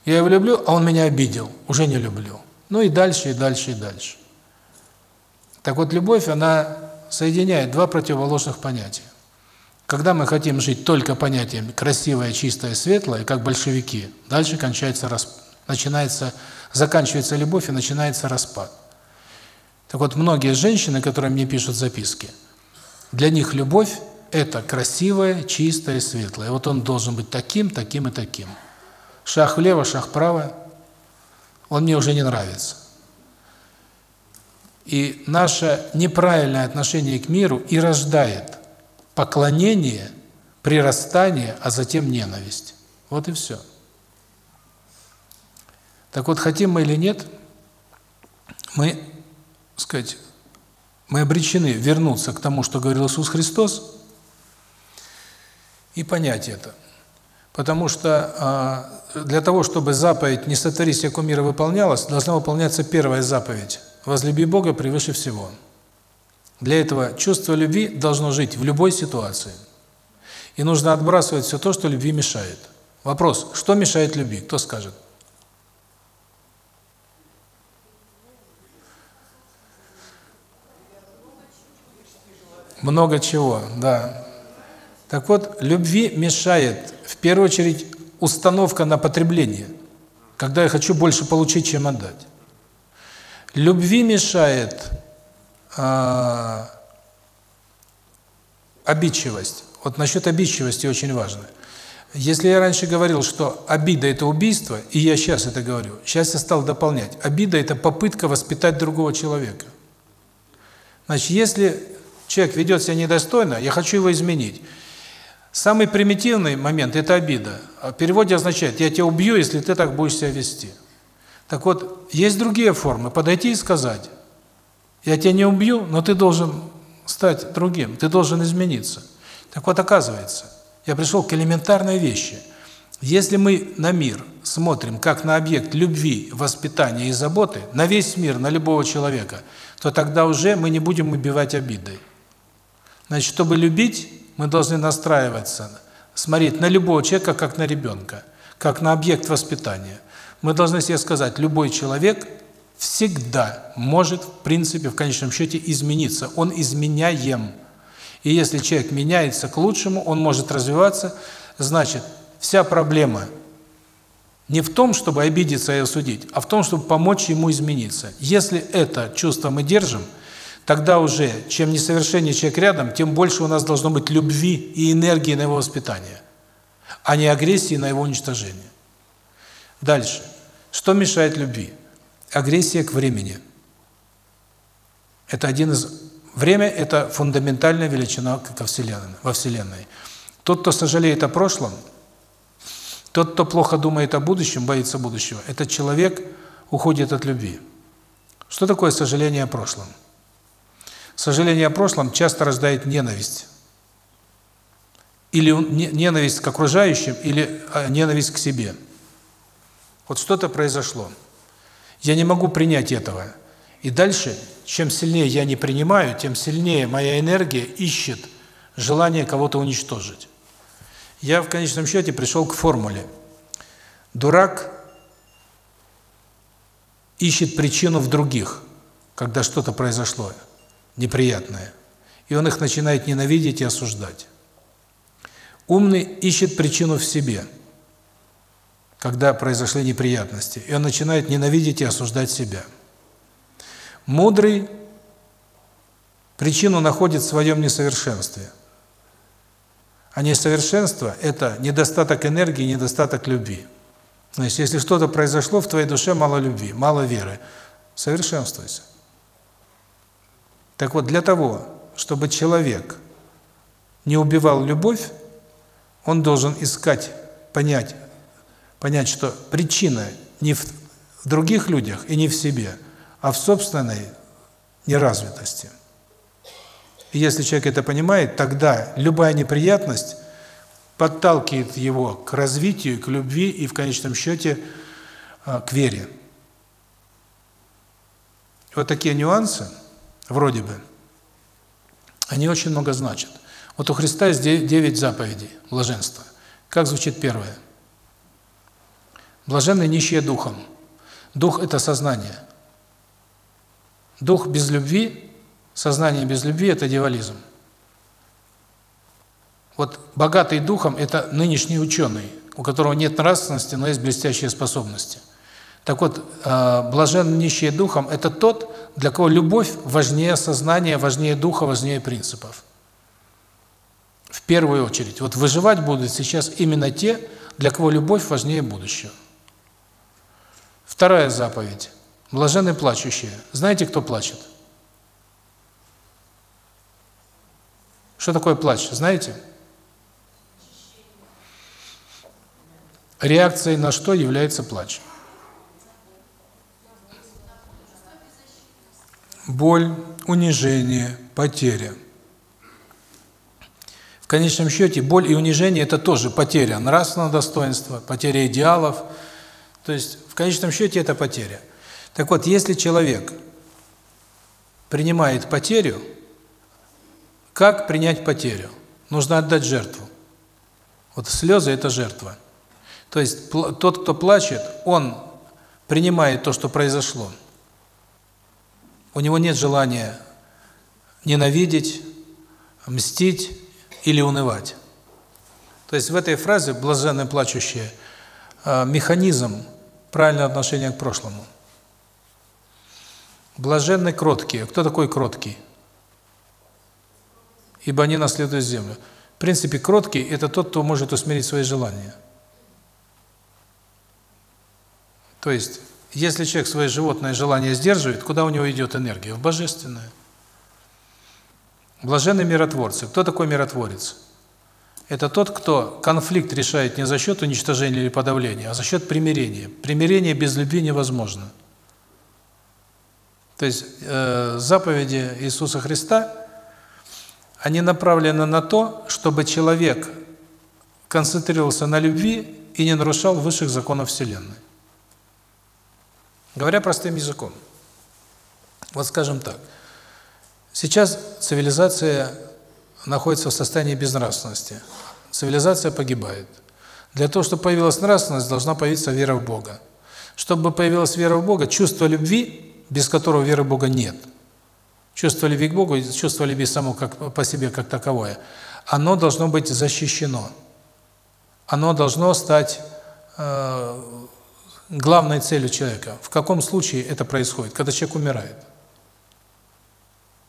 Я его люблю, а он меня обидел, уже не люблю. Ну и дальше, и дальше, и дальше. Так вот, любовь, она соединяет два противоположных понятия. Когда мы хотим жить только понятием красивое, чистое, светлое, как большевики, дальше кончается начинается заканчивается любовь и начинается распад. Так вот, многие женщины, которые мне пишут записки, для них любовь – это красивое, чистое, светлое. Вот он должен быть таким, таким и таким. Шаг влево, шаг вправо, он мне уже не нравится. И наше неправильное отношение к миру и рождает поклонение, прирастание, а затем ненависть. Вот и все. Так вот, хотим мы или нет, мы, сказать, мы обречены вернуться к тому, что говорил Иисус Христос, и понять это. Потому что э, для того, чтобы заповедь «не сотвори себе кумира» выполнялась, должна выполняться первая заповедь «возлюби Бога превыше всего». Для этого чувство любви должно жить в любой ситуации. И нужно отбрасывать все то, что любви мешает. Вопрос, что мешает любви? Кто скажет? Много чего, да. Так вот, любви мешает, в первую очередь, установка на потребление, когда я хочу больше получить, чем отдать. Любви мешает э, обидчивость. Вот насчет обидчивости очень важно. Если я раньше говорил, что обида – это убийство, и я сейчас это говорю, сейчас я стал дополнять. Обида – это попытка воспитать другого человека. Значит, если человек ведет себя недостойно, я хочу его изменить. Самый примитивный момент – это обида. А в переводе означает «я тебя убью, если ты так будешь себя вести». Так вот, есть другие формы – подойти и сказать «я тебя не убью, но ты должен стать другим, ты должен измениться». Так вот, оказывается, я пришел к элементарной вещи. Если мы на мир смотрим как на объект любви, воспитания и заботы, на весь мир, на любого человека, то тогда уже мы не будем убивать обидой. Значит, чтобы любить, мы должны настраиваться, смотреть на любого человека, как на ребенка, как на объект воспитания. Мы должны себе сказать, любой человек всегда может, в принципе, в конечном счете измениться. Он изменяем. И если человек меняется к лучшему, он может развиваться, значит, вся проблема не в том, чтобы обидеться и осудить, а в том, чтобы помочь ему измениться. Если это чувство мы держим – Тогда уже, чем несовершеннее человек рядом, тем больше у нас должно быть любви и энергии на его воспитание, а не агрессии на его уничтожение. Дальше. Что мешает любви? Агрессия к времени. Это один из... Время – это фундаментальная величина во Вселенной. Во Вселенной. Тот, кто сожалеет о прошлом, тот, кто плохо думает о будущем, боится будущего, этот человек уходит от любви. Что такое сожаление о прошлом? Сожаление о прошлом часто рождает ненависть. Или ненависть к окружающим, или а, ненависть к себе. Вот что-то произошло. Я не могу принять этого. И дальше, чем сильнее я не принимаю, тем сильнее моя энергия ищет желание кого-то уничтожить. Я в конечном счете пришел к формуле. Дурак ищет причину в других, когда что-то произошло неприятное. И он их начинает ненавидеть и осуждать. Умный ищет причину в себе, когда произошли неприятности, и он начинает ненавидеть и осуждать себя. Мудрый причину находит в своем несовершенстве. А несовершенство – это недостаток энергии, недостаток любви. Есть, если что-то произошло, в твоей душе мало любви, мало веры, совершенствуйся. Так вот, для того, чтобы человек не убивал любовь, он должен искать, понять, понять, что причина не в других людях и не в себе, а в собственной неразвитости. И если человек это понимает, тогда любая неприятность подталкивает его к развитию, к любви и в конечном счете а, к вере. Вот такие нюансы, вроде бы, они очень много значат. Вот у Христа есть девять заповедей блаженства. Как звучит первое? Блаженны нищие духом. Дух – это сознание. Дух без любви, сознание без любви – это дьяволизм. Вот богатый духом – это нынешний ученый, у которого нет нравственности, но есть блестящие способности. Так вот, а, блажен нищие духом – это тот, для кого любовь важнее сознания, важнее духа, важнее принципов. В первую очередь. Вот выживать будут сейчас именно те, для кого любовь важнее будущего. Вторая заповедь. Блаженны плачущие. Знаете, кто плачет? Что такое плач, знаете? Реакцией на что является плач? Боль, унижение, потеря. В конечном счете боль и унижение – это тоже потеря нравственного достоинства, потеря идеалов. То есть в конечном счете это потеря. Так вот, если человек принимает потерю, как принять потерю? Нужно отдать жертву. Вот слезы – это жертва. То есть тот, кто плачет, он принимает то, что произошло. У него нет желания ненавидеть, мстить или унывать. То есть в этой фразе «блаженные плачущие» а, механизм правильного отношения к прошлому. Блаженны кроткие. Кто такой кроткий? Ибо они наследуют землю. В принципе, кроткий – это тот, кто может усмирить свои желания. То есть, если человек свои животные желания сдерживает, куда у него идет энергия? В божественное. Блаженные миротворцы. Кто такой миротворец? Это тот, кто конфликт решает не за счет уничтожения или подавления, а за счет примирения. Примирение без любви невозможно. То есть э, заповеди Иисуса Христа, они направлены на то, чтобы человек концентрировался на любви и не нарушал высших законов Вселенной. Говоря простым языком, вот скажем так, сейчас цивилизация находится в состоянии безнравственности. Цивилизация погибает. Для того, чтобы появилась нравственность, должна появиться вера в Бога. Чтобы появилась вера в Бога, чувство любви, без которого веры в Бога нет. Чувство любви к Богу, чувство любви само как по себе как таковое, оно должно быть защищено. Оно должно стать э, главной целью человека. В каком случае это происходит? Когда человек умирает.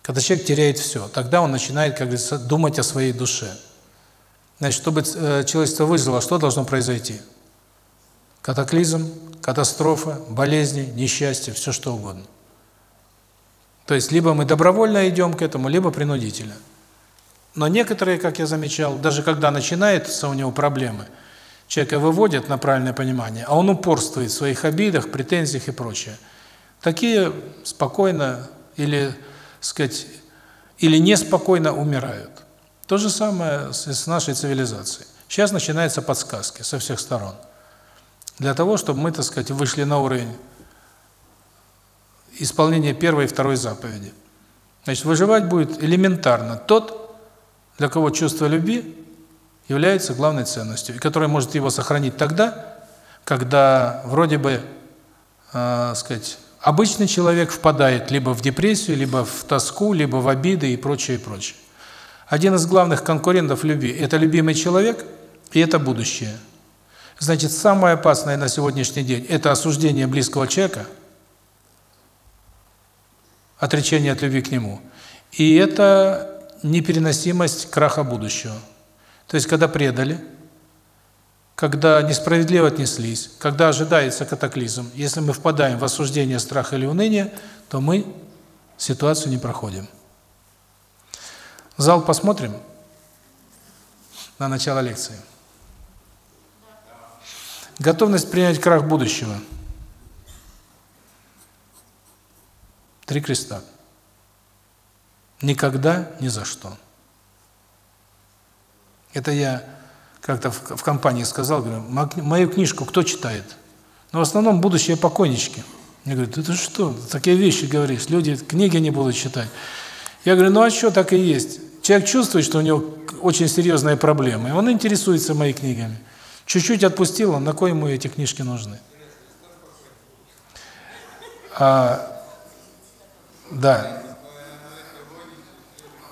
Когда человек теряет все, тогда он начинает, как говорится, думать о своей душе. Значит, чтобы э, человечество выжило, что должно произойти? Катаклизм, катастрофа, болезни, несчастье, все что угодно. То есть, либо мы добровольно идем к этому, либо принудительно. Но некоторые, как я замечал, даже когда начинаются у него проблемы, человека выводят на правильное понимание, а он упорствует в своих обидах, претензиях и прочее. Такие спокойно или сказать, или неспокойно умирают. То же самое с нашей цивилизацией. Сейчас начинаются подсказки со всех сторон. Для того, чтобы мы, так сказать, вышли на уровень исполнения первой и второй заповеди. Значит, выживать будет элементарно тот, для кого чувство любви является главной ценностью, и который может его сохранить тогда, когда вроде бы, э, сказать, Обычный человек впадает либо в депрессию, либо в тоску, либо в обиды и прочее, и прочее. Один из главных конкурентов любви – это любимый человек, и это будущее. Значит, самое опасное на сегодняшний день – это осуждение близкого человека отречение от любви к Нему. И это непереносимость краха будущего. То есть, когда предали, когда несправедливо отнеслись, когда ожидается катаклизм, если мы впадаем в осуждение, страх или уныние, то мы ситуацию не проходим. Зал посмотрим на начало лекции. Готовность принять крах будущего. Три креста. Никогда, ни за что. Это я как-то в, компании сказал, говорю, мою книжку кто читает? Ну, в основном будущие покойнички. Мне говорят, ты что, такие вещи говоришь, люди книги не будут читать. Я говорю, ну а что, так и есть. Человек чувствует, что у него очень серьезные проблемы, и он интересуется моими книгами. Чуть-чуть отпустил, на кой ему эти книжки нужны? А, да.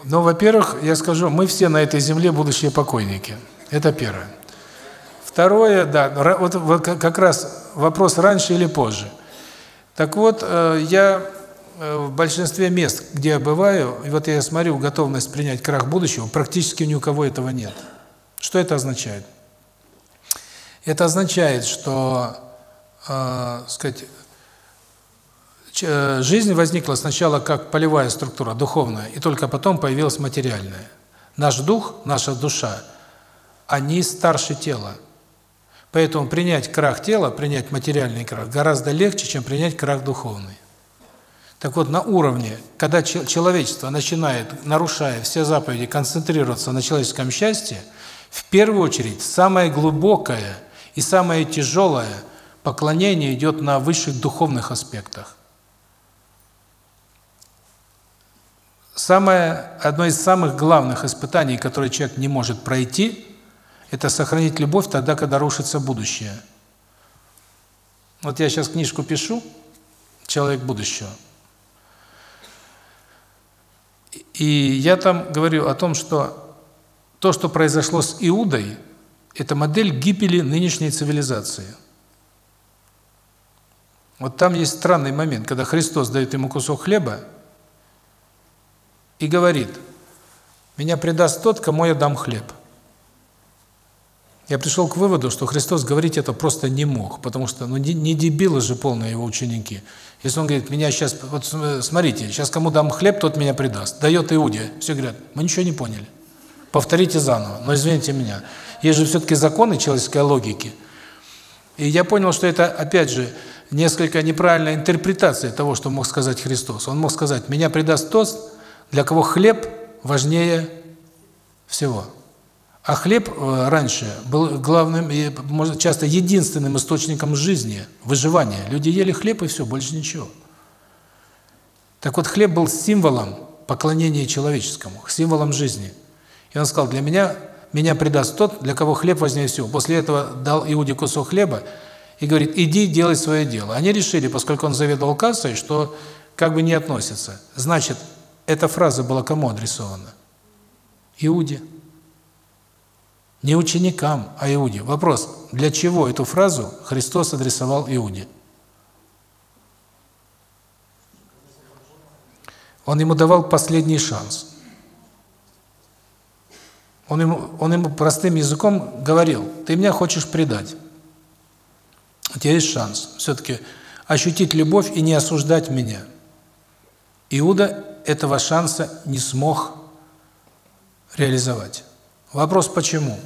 Ну, во-первых, я скажу, мы все на этой земле будущие покойники. Это первое. Второе, да, вот, как раз вопрос раньше или позже. Так вот, э, я э, в большинстве мест, где я бываю, и вот я смотрю готовность принять крах будущего, практически ни у кого этого нет. Что это означает? Это означает, что, э, сказать, жизнь возникла сначала как полевая структура, духовная, и только потом появилась материальная. Наш дух, наша душа – они старше тела. Поэтому принять крах тела, принять материальный крах гораздо легче, чем принять крах духовный. Так вот, на уровне, когда человечество начинает, нарушая все заповеди, концентрироваться на человеческом счастье, в первую очередь самое глубокое и самое тяжелое поклонение идет на высших духовных аспектах. Самое, одно из самых главных испытаний, которые человек не может пройти, это сохранить любовь тогда, когда рушится будущее. Вот я сейчас книжку пишу «Человек будущего». И я там говорю о том, что то, что произошло с Иудой, это модель гибели нынешней цивилизации. Вот там есть странный момент, когда Христос дает ему кусок хлеба и говорит, «Меня предаст тот, кому я дам хлеб». Я пришел к выводу, что Христос говорить это просто не мог, потому что ну не, дебилы же полные его ученики. Если он говорит, меня сейчас, вот смотрите, сейчас кому дам хлеб, тот меня предаст. Дает Иуде. Все говорят, мы ничего не поняли. Повторите заново, но извините меня. Есть же все-таки законы человеческой логики. И я понял, что это, опять же, несколько неправильная интерпретация того, что мог сказать Христос. Он мог сказать, меня предаст тот, для кого хлеб важнее всего. А хлеб э, раньше был главным, может, часто единственным источником жизни, выживания. Люди ели хлеб и все, больше ничего. Так вот, хлеб был символом поклонения человеческому, символом жизни. И он сказал, для меня, меня предаст тот, для кого хлеб важнее всего. После этого дал Иуде кусок хлеба и говорит, иди делай свое дело. Они решили, поскольку он заведовал кассой, что как бы не относится. Значит, эта фраза была кому адресована? Иуде. Не ученикам, а Иуде. Вопрос, для чего эту фразу Христос адресовал Иуде? Он ему давал последний шанс. Он ему, он ему простым языком говорил, ты меня хочешь предать. У тебя есть шанс все-таки ощутить любовь и не осуждать меня. Иуда этого шанса не смог реализовать. Вопрос почему?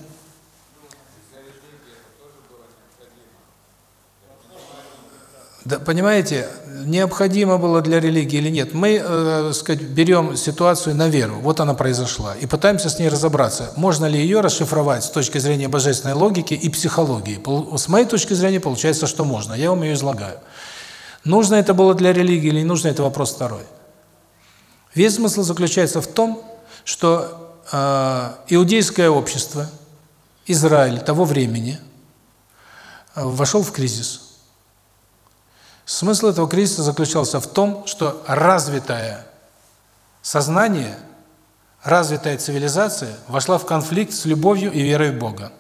Да, понимаете, необходимо было для религии или нет. Мы, э, сказать, берем ситуацию на веру. Вот она произошла. И пытаемся с ней разобраться. Можно ли ее расшифровать с точки зрения божественной логики и психологии? С моей точки зрения получается, что можно. Я вам ее излагаю. Нужно это было для религии или не нужно, это вопрос второй. Весь смысл заключается в том, что э, иудейское общество, Израиль того времени, э, вошел в кризис. Смысл этого кризиса заключался в том, что развитое сознание, развитая цивилизация вошла в конфликт с любовью и верой в Бога.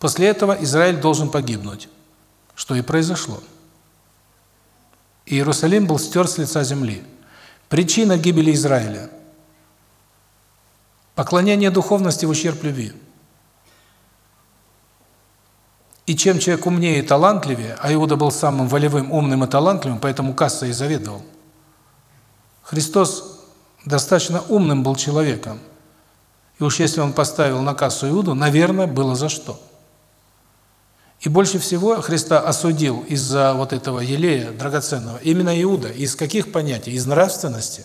После этого Израиль должен погибнуть, что и произошло. Иерусалим был стер с лица земли. Причина гибели Израиля – поклонение духовности в ущерб любви. И чем человек умнее и талантливее, а Иуда был самым волевым, умным и талантливым, поэтому касса и заведовал. Христос достаточно умным был человеком. И уж если он поставил на кассу Иуду, наверное, было за что. И больше всего Христа осудил из-за вот этого елея драгоценного именно Иуда. Из каких понятий? Из нравственности.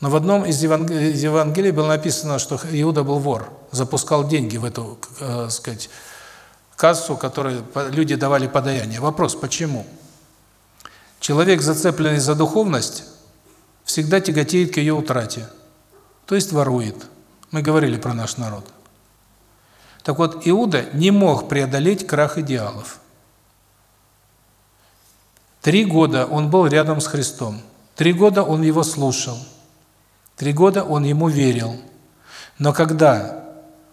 Но в одном из Евангелий было написано, что Иуда был вор, запускал деньги в эту, э, сказать, кассу, которой люди давали подаяние. Вопрос, почему? Человек, зацепленный за духовность, всегда тяготеет к ее утрате, то есть ворует. Мы говорили про наш народ. Так вот, Иуда не мог преодолеть крах идеалов. Три года он был рядом с Христом. Три года он его слушал. Три года он ему верил. Но когда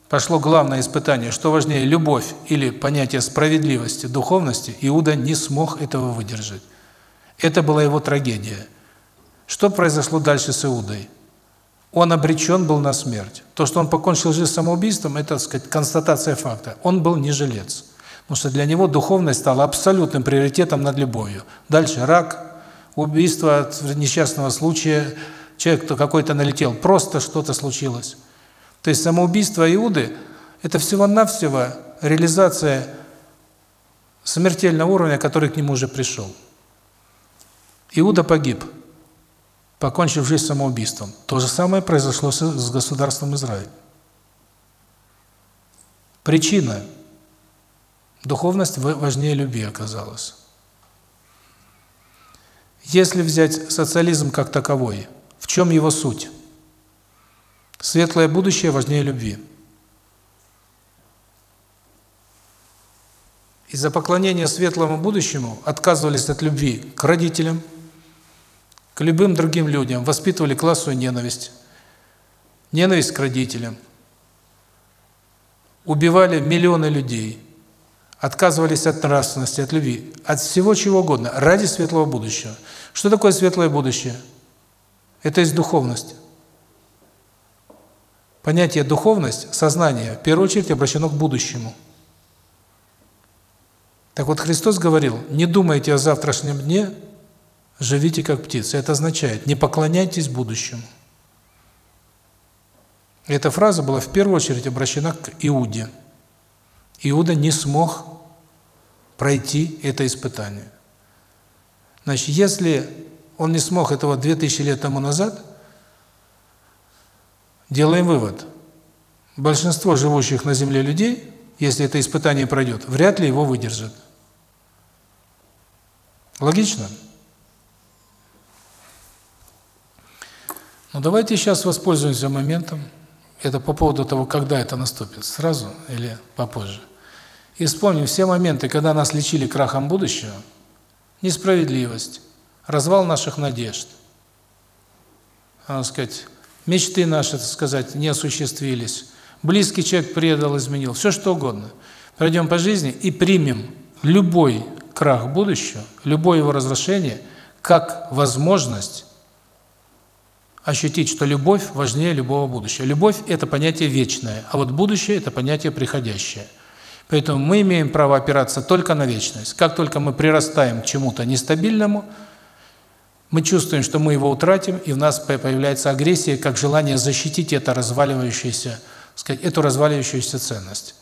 пошло главное испытание, что важнее, любовь или понятие справедливости, духовности, Иуда не смог этого выдержать. Это была его трагедия. Что произошло дальше с Иудой? Он обречен был на смерть. То, что он покончил жизнь самоубийством, это, так сказать, констатация факта. Он был не жилец. Потому что для него духовность стала абсолютным приоритетом над любовью. Дальше рак, убийство от несчастного случая, человек кто какой-то налетел, просто что-то случилось. То есть самоубийство Иуды – это всего-навсего реализация смертельного уровня, который к нему уже пришел. Иуда погиб покончив жизнь самоубийством. То же самое произошло с государством Израиль. Причина – духовность важнее любви оказалась. Если взять социализм как таковой, в чем его суть? Светлое будущее важнее любви. Из-за поклонения светлому будущему отказывались от любви к родителям – к любым другим людям, воспитывали классовую ненависть, ненависть к родителям, убивали миллионы людей, отказывались от нравственности, от любви, от всего чего угодно, ради светлого будущего. Что такое светлое будущее? Это есть духовность. Понятие духовность, сознание, в первую очередь обращено к будущему. Так вот Христос говорил, не думайте о завтрашнем дне, Живите как птицы. Это означает, не поклоняйтесь будущему. Эта фраза была в первую очередь обращена к Иуде. Иуда не смог пройти это испытание. Значит, если он не смог этого 2000 лет тому назад, делаем вывод. Большинство живущих на земле людей, если это испытание пройдет, вряд ли его выдержат. Логично? Логично? Ну давайте сейчас воспользуемся моментом. Это по поводу того, когда это наступит, сразу или попозже. И вспомним все моменты, когда нас лечили крахом будущего, несправедливость, развал наших надежд, так сказать, мечты наши, так сказать, не осуществились, близкий человек предал, изменил, все что угодно. Пройдем по жизни и примем любой крах будущего, любое его разрушение как возможность ощутить, что любовь важнее любого будущего. Любовь – это понятие вечное, а вот будущее – это понятие приходящее. Поэтому мы имеем право опираться только на вечность. Как только мы прирастаем к чему-то нестабильному, мы чувствуем, что мы его утратим, и в нас появляется агрессия, как желание защитить это разваливающееся, сказать, эту разваливающуюся ценность.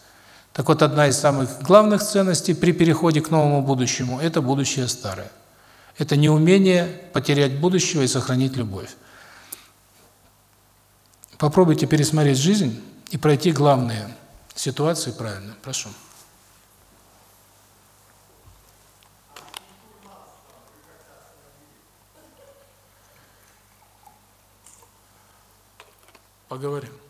Так вот, одна из самых главных ценностей при переходе к новому будущему – это будущее старое. Это неумение потерять будущего и сохранить любовь. Попробуйте пересмотреть жизнь и пройти главные ситуации правильно. Прошу. Поговорим.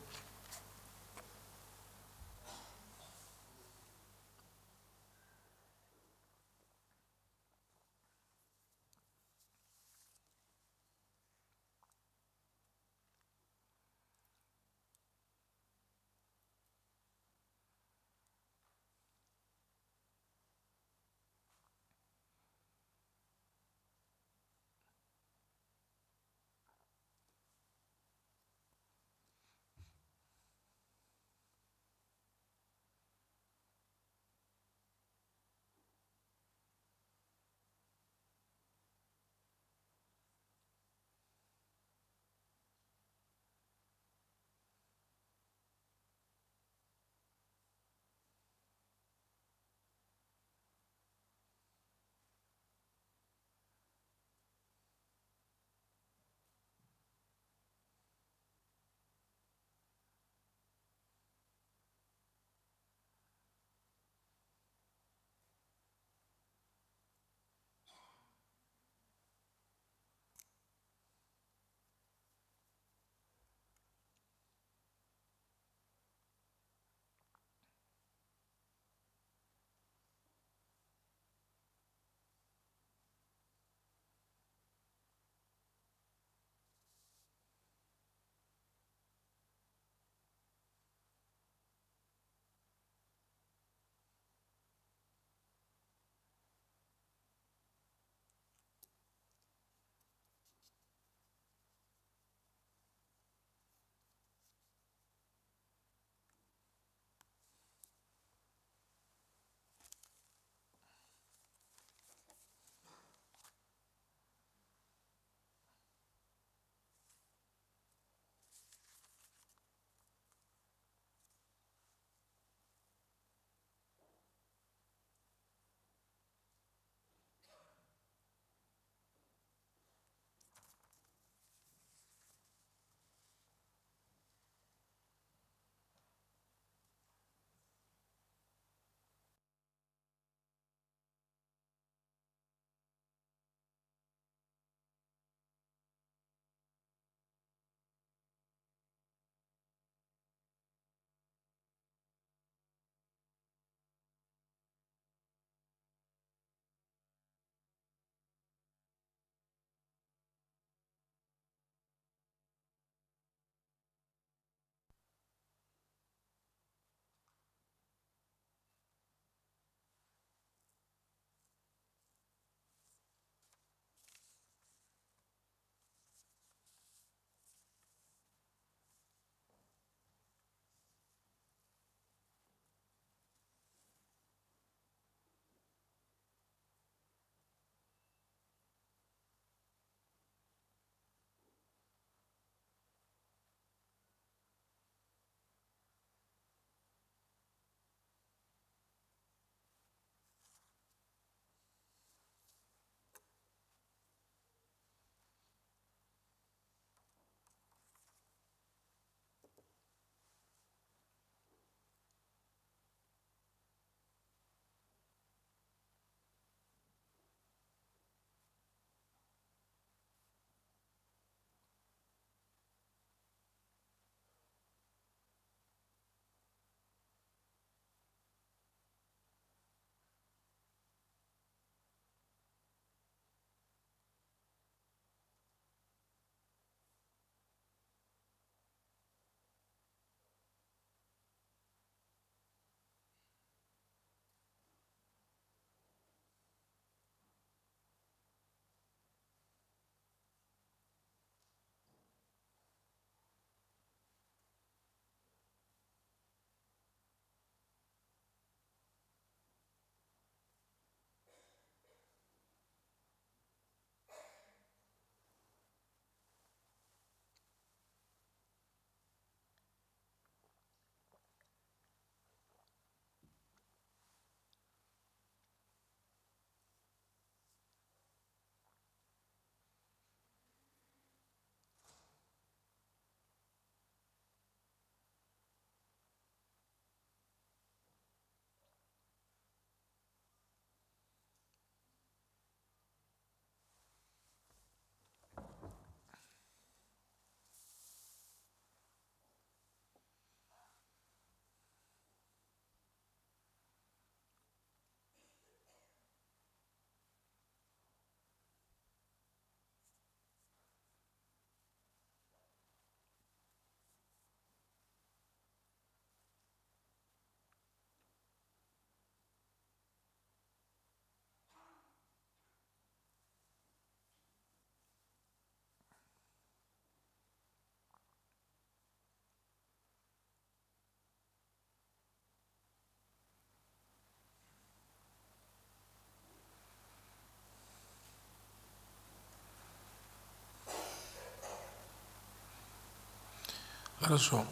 Хорошо.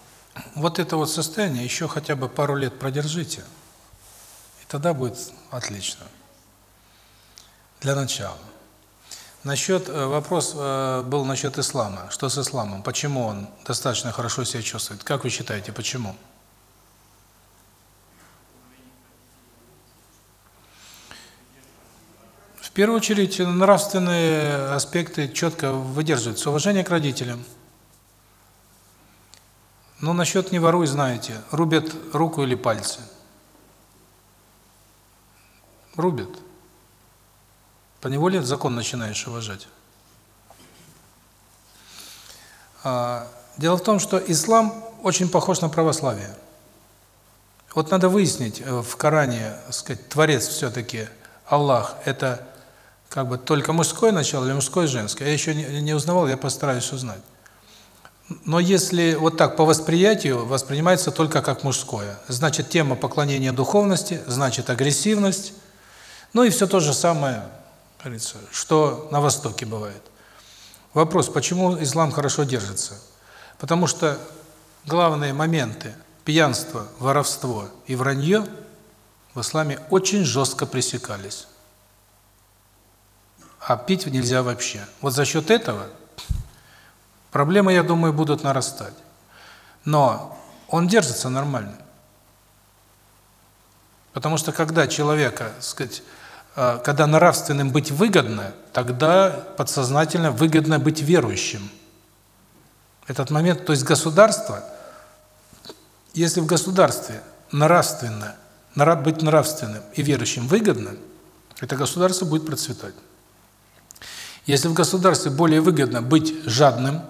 Вот это вот состояние еще хотя бы пару лет продержите, и тогда будет отлично. Для начала. Насчет э, вопрос э, был насчет ислама. Что с исламом? Почему он достаточно хорошо себя чувствует? Как вы считаете, почему? В первую очередь нравственные аспекты четко выдерживаются. Уважение к родителям. Ну, насчет «не воруй» знаете. Рубят руку или пальцы. Рубят. По неволе закон начинаешь уважать. А, дело в том, что ислам очень похож на православие. Вот надо выяснить э, в Коране, сказать, Творец все-таки, Аллах, это как бы только мужское начало или мужское женское. Я еще не узнавал, я постараюсь узнать. Но если вот так по восприятию воспринимается только как мужское, значит тема поклонения духовности, значит агрессивность, ну и все то же самое, говорится, что на Востоке бывает. Вопрос, почему ислам хорошо держится? Потому что главные моменты пьянство, воровство и вранье в исламе очень жестко пресекались. А пить нельзя вообще. Вот за счет этого Проблемы, я думаю, будут нарастать. Но он держится нормально. Потому что когда человека, сказать, э, когда нравственным быть выгодно, тогда подсознательно выгодно быть верующим. Этот момент, то есть государство, если в государстве нравственно, быть нравственным и верующим выгодно, это государство будет процветать. Если в государстве более выгодно быть жадным,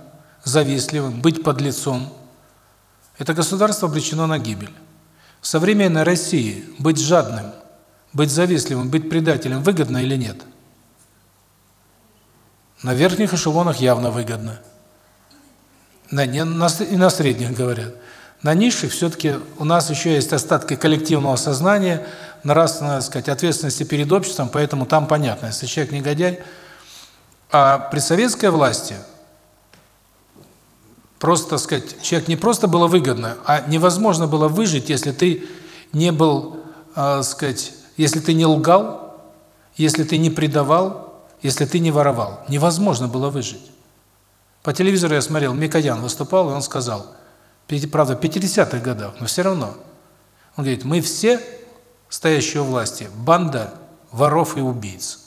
завистливым, быть подлецом, это государство обречено на гибель. В современной России быть жадным, быть завистливым, быть предателем выгодно или нет? На верхних эшелонах явно выгодно. На, не, на, и на средних говорят. На низших все-таки у нас еще есть остатки коллективного сознания, нравственной, так сказать, ответственности перед обществом, поэтому там понятно, если человек негодяй. А при советской власти Просто, так сказать, человек не просто было выгодно, а невозможно было выжить, если ты не был, э, сказать, если ты не лгал, если ты не предавал, если ты не воровал. Невозможно было выжить. По телевизору я смотрел, Микоян выступал, и он сказал, правда, в 50-х годах, но все равно. Он говорит, мы все, стоящие у власти, банда воров и убийц.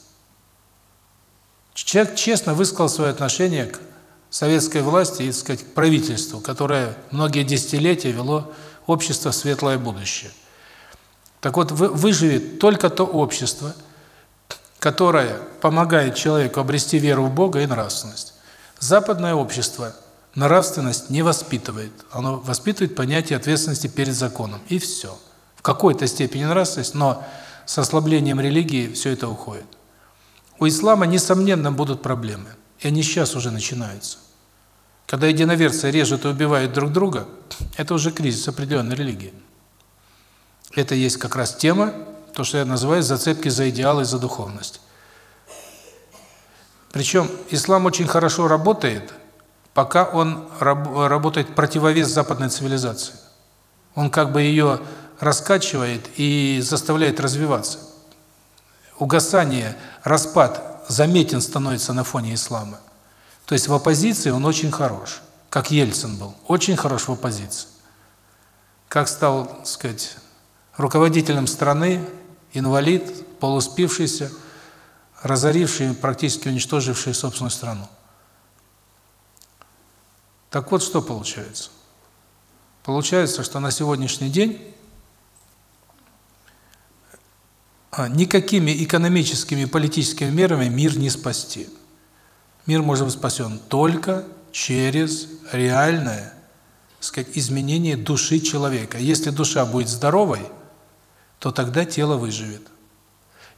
Человек честно высказал свое отношение к советской власти и, так сказать, к правительству, которое многие десятилетия вело общество светлое будущее. Так вот, выживет только то общество, которое помогает человеку обрести веру в Бога и нравственность. Западное общество нравственность не воспитывает. Оно воспитывает понятие ответственности перед законом. И все. В какой-то степени нравственность, но с ослаблением религии все это уходит. У ислама, несомненно, будут проблемы. И они сейчас уже начинаются. Когда единоверцы режут и убивают друг друга, это уже кризис определенной религии. Это есть как раз тема, то, что я называю зацепки за идеалы за духовность. Причем ислам очень хорошо работает, пока он работает противовес западной цивилизации. Он как бы ее раскачивает и заставляет развиваться. Угасание, распад заметен становится на фоне ислама. То есть в оппозиции он очень хорош, как Ельцин был, очень хорош в оппозиции. Как стал, так сказать, руководителем страны, инвалид, полуспившийся, разоривший, практически уничтоживший собственную страну. Так вот, что получается? Получается, что на сегодняшний день а, никакими экономическими и политическими мерами мир не спасти. Мир может быть спасен только через реальное, сказать, изменение души человека. Если душа будет здоровой, то тогда тело выживет.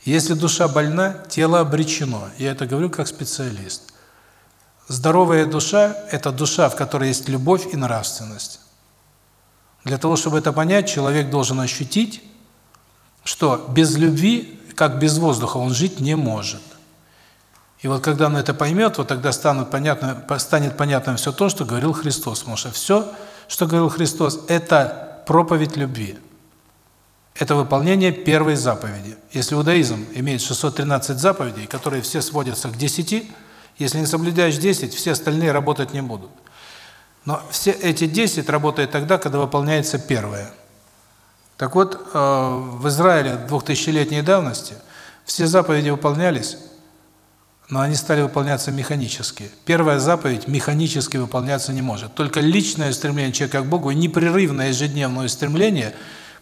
Если душа больна, тело обречено. Я это говорю как специалист. Здоровая душа – это душа, в которой есть любовь и нравственность. Для того, чтобы это понять, человек должен ощутить, что без любви, как без воздуха, он жить не может. И вот когда он это поймет, вот тогда станет понятно, станет понятным все то, что говорил Христос. Потому что все, что говорил Христос, это проповедь любви. Это выполнение первой заповеди. Если иудаизм имеет 613 заповедей, которые все сводятся к 10, если не соблюдаешь 10, все остальные работать не будут. Но все эти 10 работают тогда, когда выполняется первое. Так вот, э, в Израиле двухтысячелетней давности все заповеди выполнялись, но они стали выполняться механически. Первая заповедь механически выполняться не может. Только личное стремление человека к Богу, непрерывное ежедневное стремление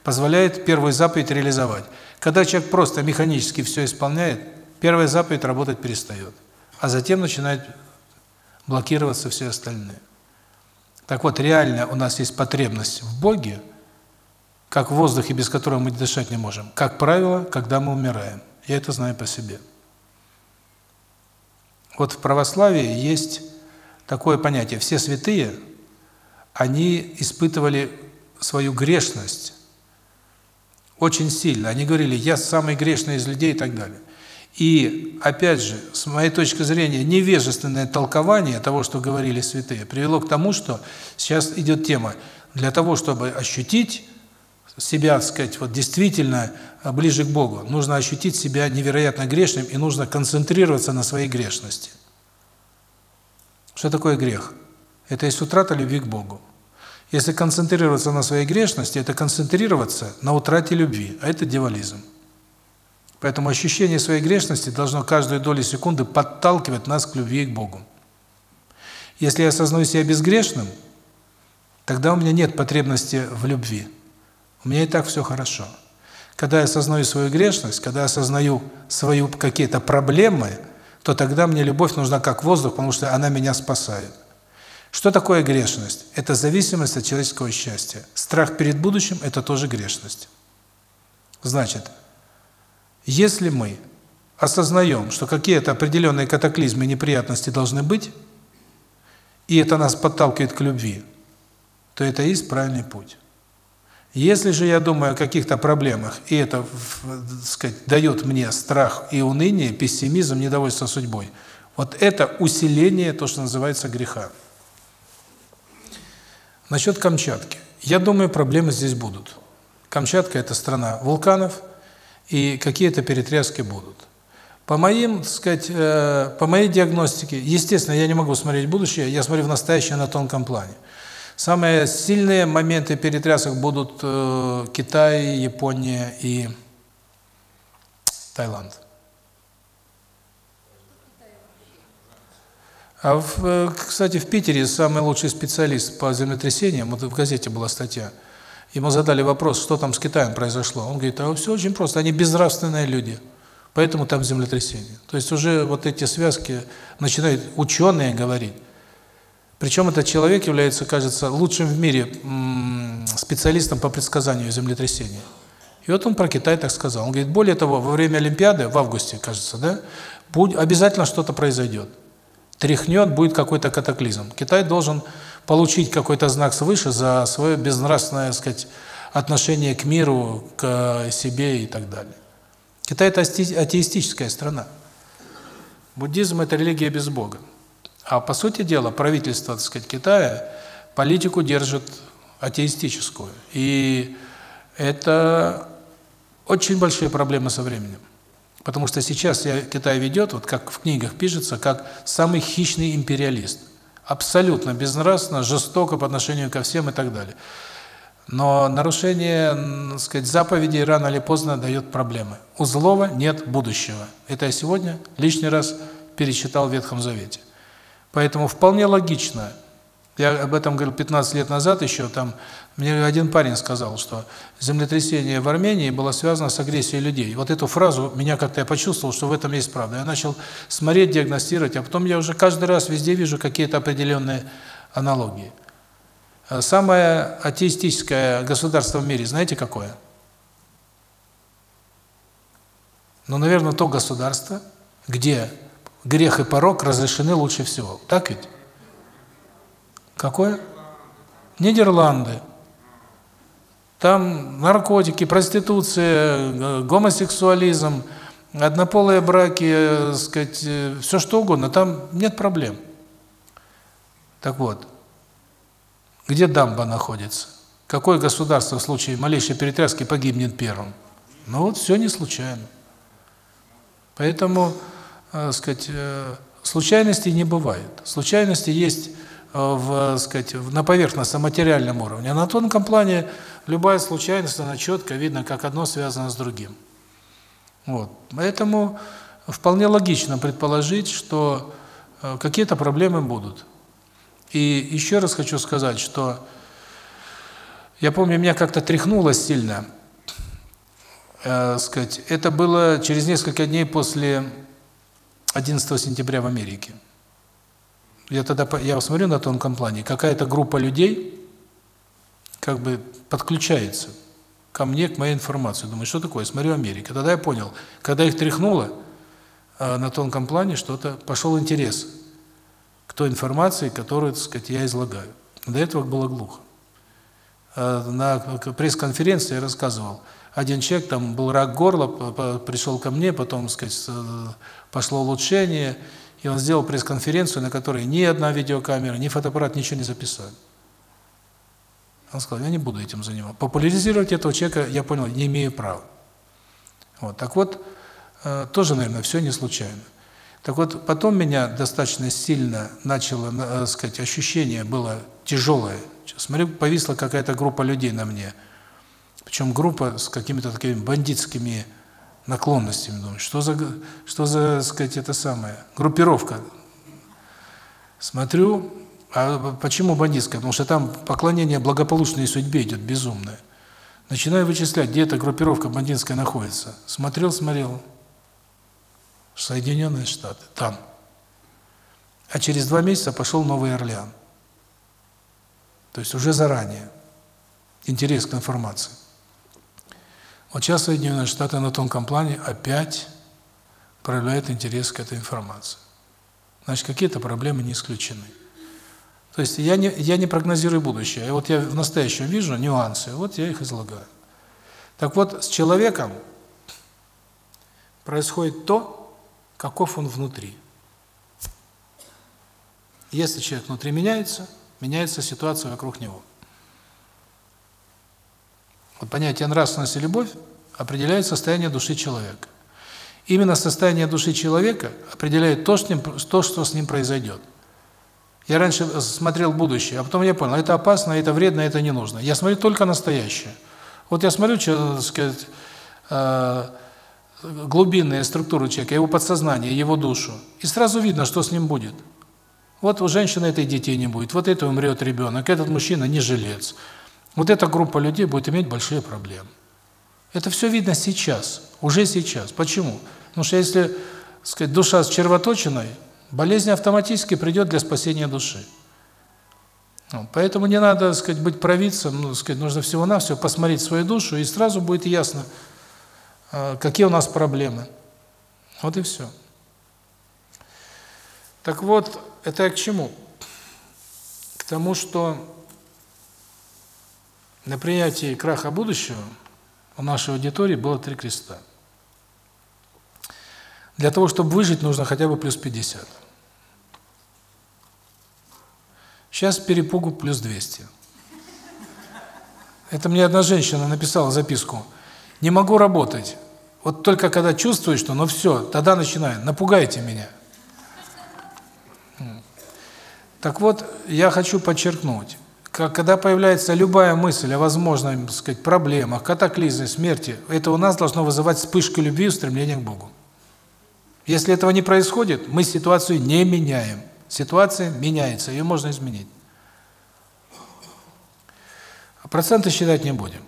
позволяет первую заповедь реализовать. Когда человек просто механически все исполняет, первая заповедь работать перестает, а затем начинает блокироваться все остальные. Так вот, реально у нас есть потребность в Боге, как в воздухе, без которого мы дышать не можем. Как правило, когда мы умираем. Я это знаю по себе. Вот в православии есть такое понятие. Все святые, они испытывали свою грешность очень сильно. Они говорили, я самый грешный из людей и так далее. И, опять же, с моей точки зрения, невежественное толкование того, что говорили святые, привело к тому, что сейчас идет тема, для того, чтобы ощутить себя, сказать, вот действительно ближе к Богу, нужно ощутить себя невероятно грешным и нужно концентрироваться на своей грешности. Что такое грех? Это есть утрата любви к Богу. Если концентрироваться на своей грешности, это концентрироваться на утрате любви, а это дьяволизм. Поэтому ощущение своей грешности должно каждую долю секунды подталкивать нас к любви и к Богу. Если я осознаю себя безгрешным, тогда у меня нет потребности в любви. У меня и так все хорошо. Когда я осознаю свою грешность, когда я осознаю свои какие-то проблемы, то тогда мне любовь нужна как воздух, потому что она меня спасает. Что такое грешность? Это зависимость от человеческого счастья. Страх перед будущим – это тоже грешность. Значит, если мы осознаем, что какие-то определенные катаклизмы неприятности должны быть, и это нас подталкивает к любви, то это и есть правильный путь. Если же я думаю о каких-то проблемах, и это, так сказать, дает мне страх и уныние, пессимизм, недовольство судьбой, вот это усиление, то, что называется, греха. Насчет Камчатки. Я думаю, проблемы здесь будут. Камчатка – это страна вулканов – и какие-то перетряски будут. По моим, так сказать, э, по моей диагностике, естественно, я не могу смотреть будущее, я смотрю в настоящее на тонком плане. Самые сильные моменты перетрясок будут э, Китай, Япония и Таиланд. А, в, э, кстати, в Питере самый лучший специалист по землетрясениям, вот в газете была статья – Ему задали вопрос, что там с Китаем произошло. Он говорит, а все очень просто, они безнравственные люди, поэтому там землетрясение. То есть уже вот эти связки начинают ученые говорить. Причем этот человек является, кажется, лучшим в мире специалистом по предсказанию землетрясения. И вот он про Китай так сказал. Он говорит, более того, во время Олимпиады, в августе, кажется, да, будет, обязательно что-то произойдет. Тряхнет, будет какой-то катаклизм. Китай должен получить какой-то знак свыше за свое безнравственное, так сказать, отношение к миру, к себе и так далее. Китай – это атеистическая страна. Буддизм – это религия без Бога. А по сути дела правительство, так сказать, Китая политику держит атеистическую. И это очень большие проблемы со временем. Потому что сейчас Китай ведет, вот как в книгах пишется, как самый хищный империалист – абсолютно безнравственно, жестоко по отношению ко всем и так далее. Но нарушение, так сказать, заповедей рано или поздно дает проблемы. У злого нет будущего. Это я сегодня лишний раз перечитал в Ветхом Завете. Поэтому вполне логично я об этом говорил 15 лет назад еще, там мне один парень сказал, что землетрясение в Армении было связано с агрессией людей. Вот эту фразу меня как-то я почувствовал, что в этом есть правда. Я начал смотреть, диагностировать, а потом я уже каждый раз везде вижу какие-то определенные аналогии. А самое атеистическое государство в мире, знаете какое? Ну, наверное, то государство, где грех и порок разрешены лучше всего. Так ведь? Какое? Нидерланды. Там наркотики, проституция, гомосексуализм, однополые браки, э, сказать, э, все что угодно, там нет проблем. Так вот, Где дамба находится? Какое государство в случае малейшей перетряски погибнет первым? Ну вот все не случайно. Поэтому, э, сказать, э, случайностей не бывает. Случайности есть э, в, сказать, на поверхностном материальном уровне. А на тонком плане любая случайность, она четко видно, как одно связано с другим. Вот. Поэтому вполне логично предположить, что э, какие-то проблемы будут. И еще раз хочу сказать, что я помню, меня как-то тряхнуло сильно. Э, сказать, это было через несколько дней после 11 сентября в Америке. Я тогда я смотрю на тонком плане, какая-то группа людей как бы подключается ко мне, к моей информации. Думаю, что такое? Смотрю Америка. Тогда я понял, когда их тряхнуло э, на тонком плане, что-то пошел интерес к той информации, которую, так сказать, я излагаю. До этого было глухо. Э, на пресс-конференции я рассказывал, один человек, там был рак горла, пришел ко мне, потом, так сказать, пошло улучшение, и он сделал пресс-конференцию, на которой ни одна видеокамера, ни фотоаппарат ничего не записали. Он сказал, я не буду этим заниматься. Популяризировать этого человека, я понял, не имею права. Вот, так вот, э, тоже, наверное, все не случайно. Так вот, потом меня достаточно сильно начало, э, сказать, ощущение было тяжелое. Смотрю, повисла какая-то группа людей на мне. Причем группа с какими-то такими бандитскими наклонностями. Думаю, что за, что за, сказать, это самое, группировка. Смотрю, а почему бандитская? Потому что там поклонение благополучной судьбе идет безумное. Начинаю вычислять, где эта группировка бандитская находится. Смотрел, смотрел. Соединенные Штаты, там. А через два месяца пошел Новый Орлеан. То есть уже заранее. Интерес к информации. Вот сейчас Соединенные Штаты на тонком плане опять проявляют интерес к этой информации. Значит, какие-то проблемы не исключены. То есть я не я не прогнозирую будущее. Вот я в настоящем вижу нюансы, вот я их излагаю. Так вот, с человеком происходит то, каков он внутри. Если человек внутри меняется, меняется ситуация вокруг него. Вот понятие нравственность и любовь определяет состояние души человека. Именно состояние души человека определяет то, что с ним, то, что с ним произойдет. Я раньше смотрел будущее, а потом я понял, это опасно, это вредно, это не нужно. Я смотрю только настоящее. Вот я смотрю, так сказать, э, глубинные структуры человека, его подсознание, его душу, и сразу видно, что с ним будет. Вот у женщины этой детей не будет, вот это умрет ребенок, этот мужчина не жилец. Вот эта группа людей будет иметь большие проблемы. Это все видно сейчас, уже сейчас. Почему? Потому что если, сказать, душа с червоточиной, болезнь автоматически придет для спасения души. Ну, поэтому не надо, сказать, быть провидцем, ну, сказать, нужно всего-навсего посмотреть свою душу, и сразу будет ясно, а, какие у нас проблемы. Вот и все. Так вот, это к чему? К тому, что на принятии краха будущего у нашей аудитории было три креста. Для того, чтобы выжить, нужно хотя бы плюс 50. Сейчас перепугу плюс 200. Это мне одна женщина написала записку. Не могу работать. Вот только когда чувствую, что ну все, тогда начинаю. Напугайте меня. Так вот, я хочу подчеркнуть, когда появляется любая мысль о возможных, так сказать, проблемах, катаклизме, смерти, это у нас должно вызывать вспышку любви и устремления к Богу. Если этого не происходит, мы ситуацию не меняем. Ситуация меняется, ее можно изменить. А проценты считать не будем.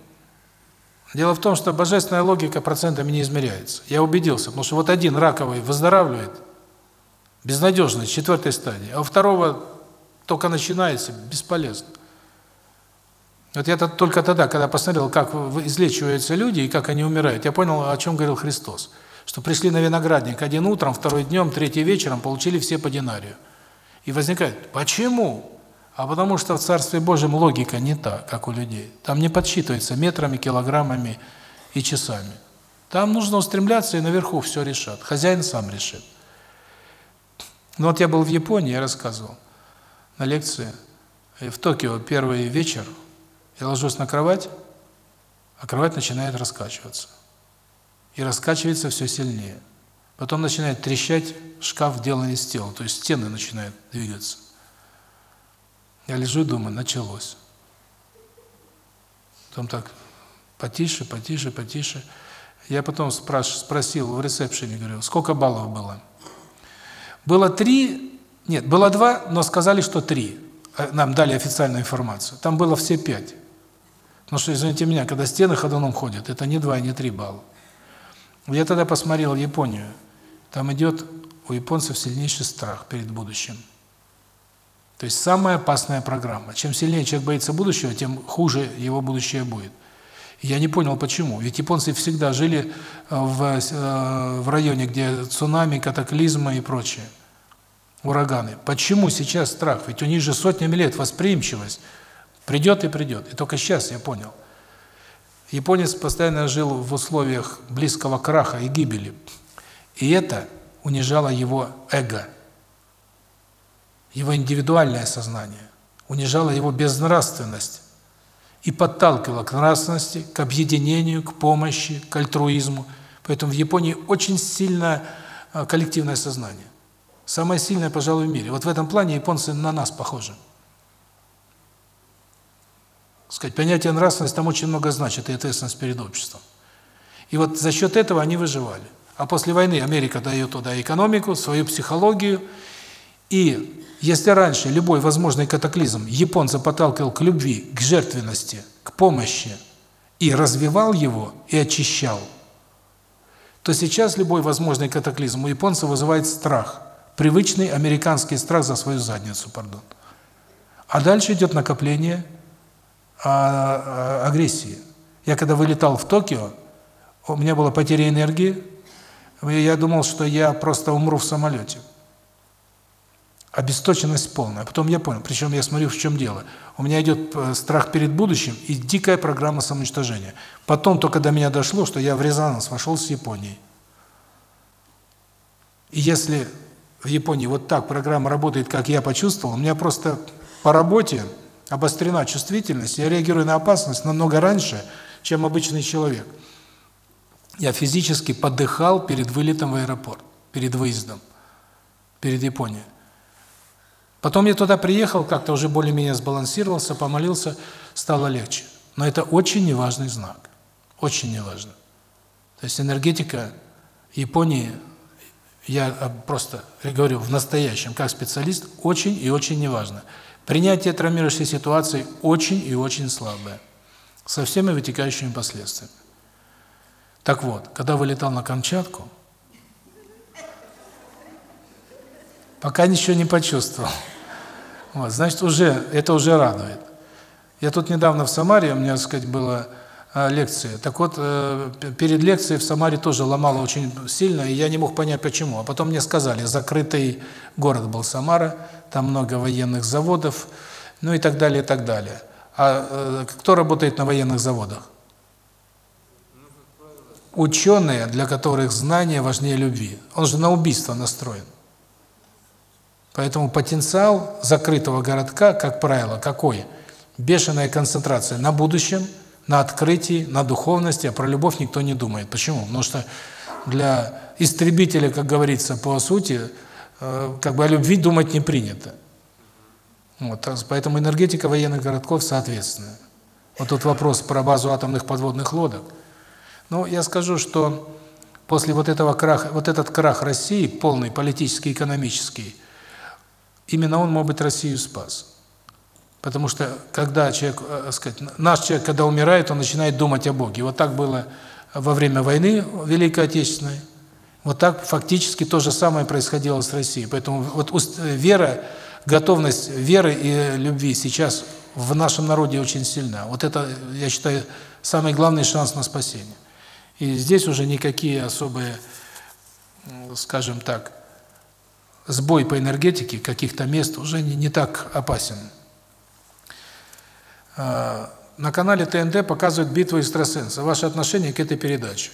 Дело в том, что божественная логика процентами не измеряется. Я убедился, потому что вот один раковый выздоравливает, безнадежный, четвертой стадии, а у второго только начинается, бесполезно. Вот я только тогда, когда посмотрел, как излечиваются люди и как они умирают, я понял, о чем говорил Христос что пришли на виноградник один утром, второй днем, третий вечером, получили все по динарию. И возникает, почему? А потому что в Царстве Божьем логика не та, как у людей. Там не подсчитывается метрами, килограммами и часами. Там нужно устремляться, и наверху все решат. Хозяин сам решит. Ну вот я был в Японии, я рассказывал на лекции. В Токио первый вечер я ложусь на кровать, а кровать начинает раскачиваться. И раскачивается все сильнее. Потом начинает трещать шкаф, сделанный из тела, то есть стены начинают двигаться. Я лежу и думаю, началось. Потом так, потише, потише, потише. Я потом спраш, спросил в ресепшене, говорю, сколько баллов было? Было три, нет, было два, но сказали, что три. Э, нам дали официальную информацию. Там было все пять. Потому что, извините меня, когда стены ходуном ходят, это не два, не три балла. Я тогда посмотрел Японию. Там идет у японцев сильнейший страх перед будущим. То есть самая опасная программа. Чем сильнее человек боится будущего, тем хуже его будущее будет. Я не понял, почему. Ведь японцы всегда жили э, в, э, в районе, где цунами, катаклизмы и прочее, ураганы. Почему сейчас страх? Ведь у них же сотнями лет восприимчивость. Придет и придет. И только сейчас я понял. Японец постоянно жил в условиях близкого краха и гибели. И это унижало его эго, его индивидуальное сознание, унижало его безнравственность и подталкивало к нравственности, к объединению, к помощи, к альтруизму. Поэтому в Японии очень сильное а, коллективное сознание. Самое сильное, пожалуй, в мире. Вот в этом плане японцы на нас похожи сказать, понятие нравственности там очень много значит, и ответственность перед обществом. И вот за счет этого они выживали. А после войны Америка дает туда экономику, свою психологию. И если раньше любой возможный катаклизм японца подталкивал к любви, к жертвенности, к помощи, и развивал его, и очищал, то сейчас любой возможный катаклизм у японца вызывает страх. Привычный американский страх за свою задницу, пардон. А дальше идет накопление агрессии. Я когда вылетал в Токио, у меня была потеря энергии, я думал, что я просто умру в самолете. Обесточенность полная. Потом я понял, причем я смотрю, в чем дело. У меня идет э, страх перед будущим и дикая программа самоуничтожения. Потом только до меня дошло, что я в резонанс вошел с Японией. И если в Японии вот так программа работает, как я почувствовал, у меня просто по работе обострена чувствительность, я реагирую на опасность намного раньше, чем обычный человек. Я физически подыхал перед вылетом в аэропорт, перед выездом, перед Японией. Потом я туда приехал, как-то уже более-менее сбалансировался, помолился, стало легче. Но это очень неважный знак. Очень неважно. То есть энергетика Японии, я просто говорю в настоящем, как специалист, очень и очень неважно. Принятие травмирующей ситуации очень и очень слабое, со всеми вытекающими последствиями. Так вот, когда вылетал на Камчатку, пока ничего не почувствовал. Вот, значит, уже это уже радует. Я тут недавно в Самаре, у меня, так сказать, была а, лекция. Так вот, э, перед лекцией в Самаре тоже ломало очень сильно, и я не мог понять, почему. А потом мне сказали, закрытый город был Самара, там много военных заводов, ну и так далее, и так далее. А э, кто работает на военных заводах? Ученые, для которых знания важнее любви. Он же на убийство настроен. Поэтому потенциал закрытого городка, как правило, какой? Бешеная концентрация на будущем, на открытии, на духовности, а про любовь никто не думает. Почему? Потому что для истребителя, как говорится, по сути, как бы о любви думать не принято. Вот, поэтому энергетика военных городков соответственная. Вот тут вопрос про базу атомных подводных лодок. Ну, я скажу, что после вот этого краха, вот этот крах России, полный политический, экономический, именно он, может быть, Россию спас. Потому что когда человек, э, сказать, наш человек, когда умирает, он начинает думать о Боге. Вот так было во время войны Великой Отечественной, вот так фактически то же самое происходило с Россией. Поэтому вот вера, готовность веры и любви сейчас в нашем народе очень сильна. Вот это, я считаю, самый главный шанс на спасение. И здесь уже никакие особые, скажем так, сбой по энергетике каких-то мест уже не, не так опасен. А, на канале ТНТ показывают битву экстрасенсов. Ваше отношение к этой передаче?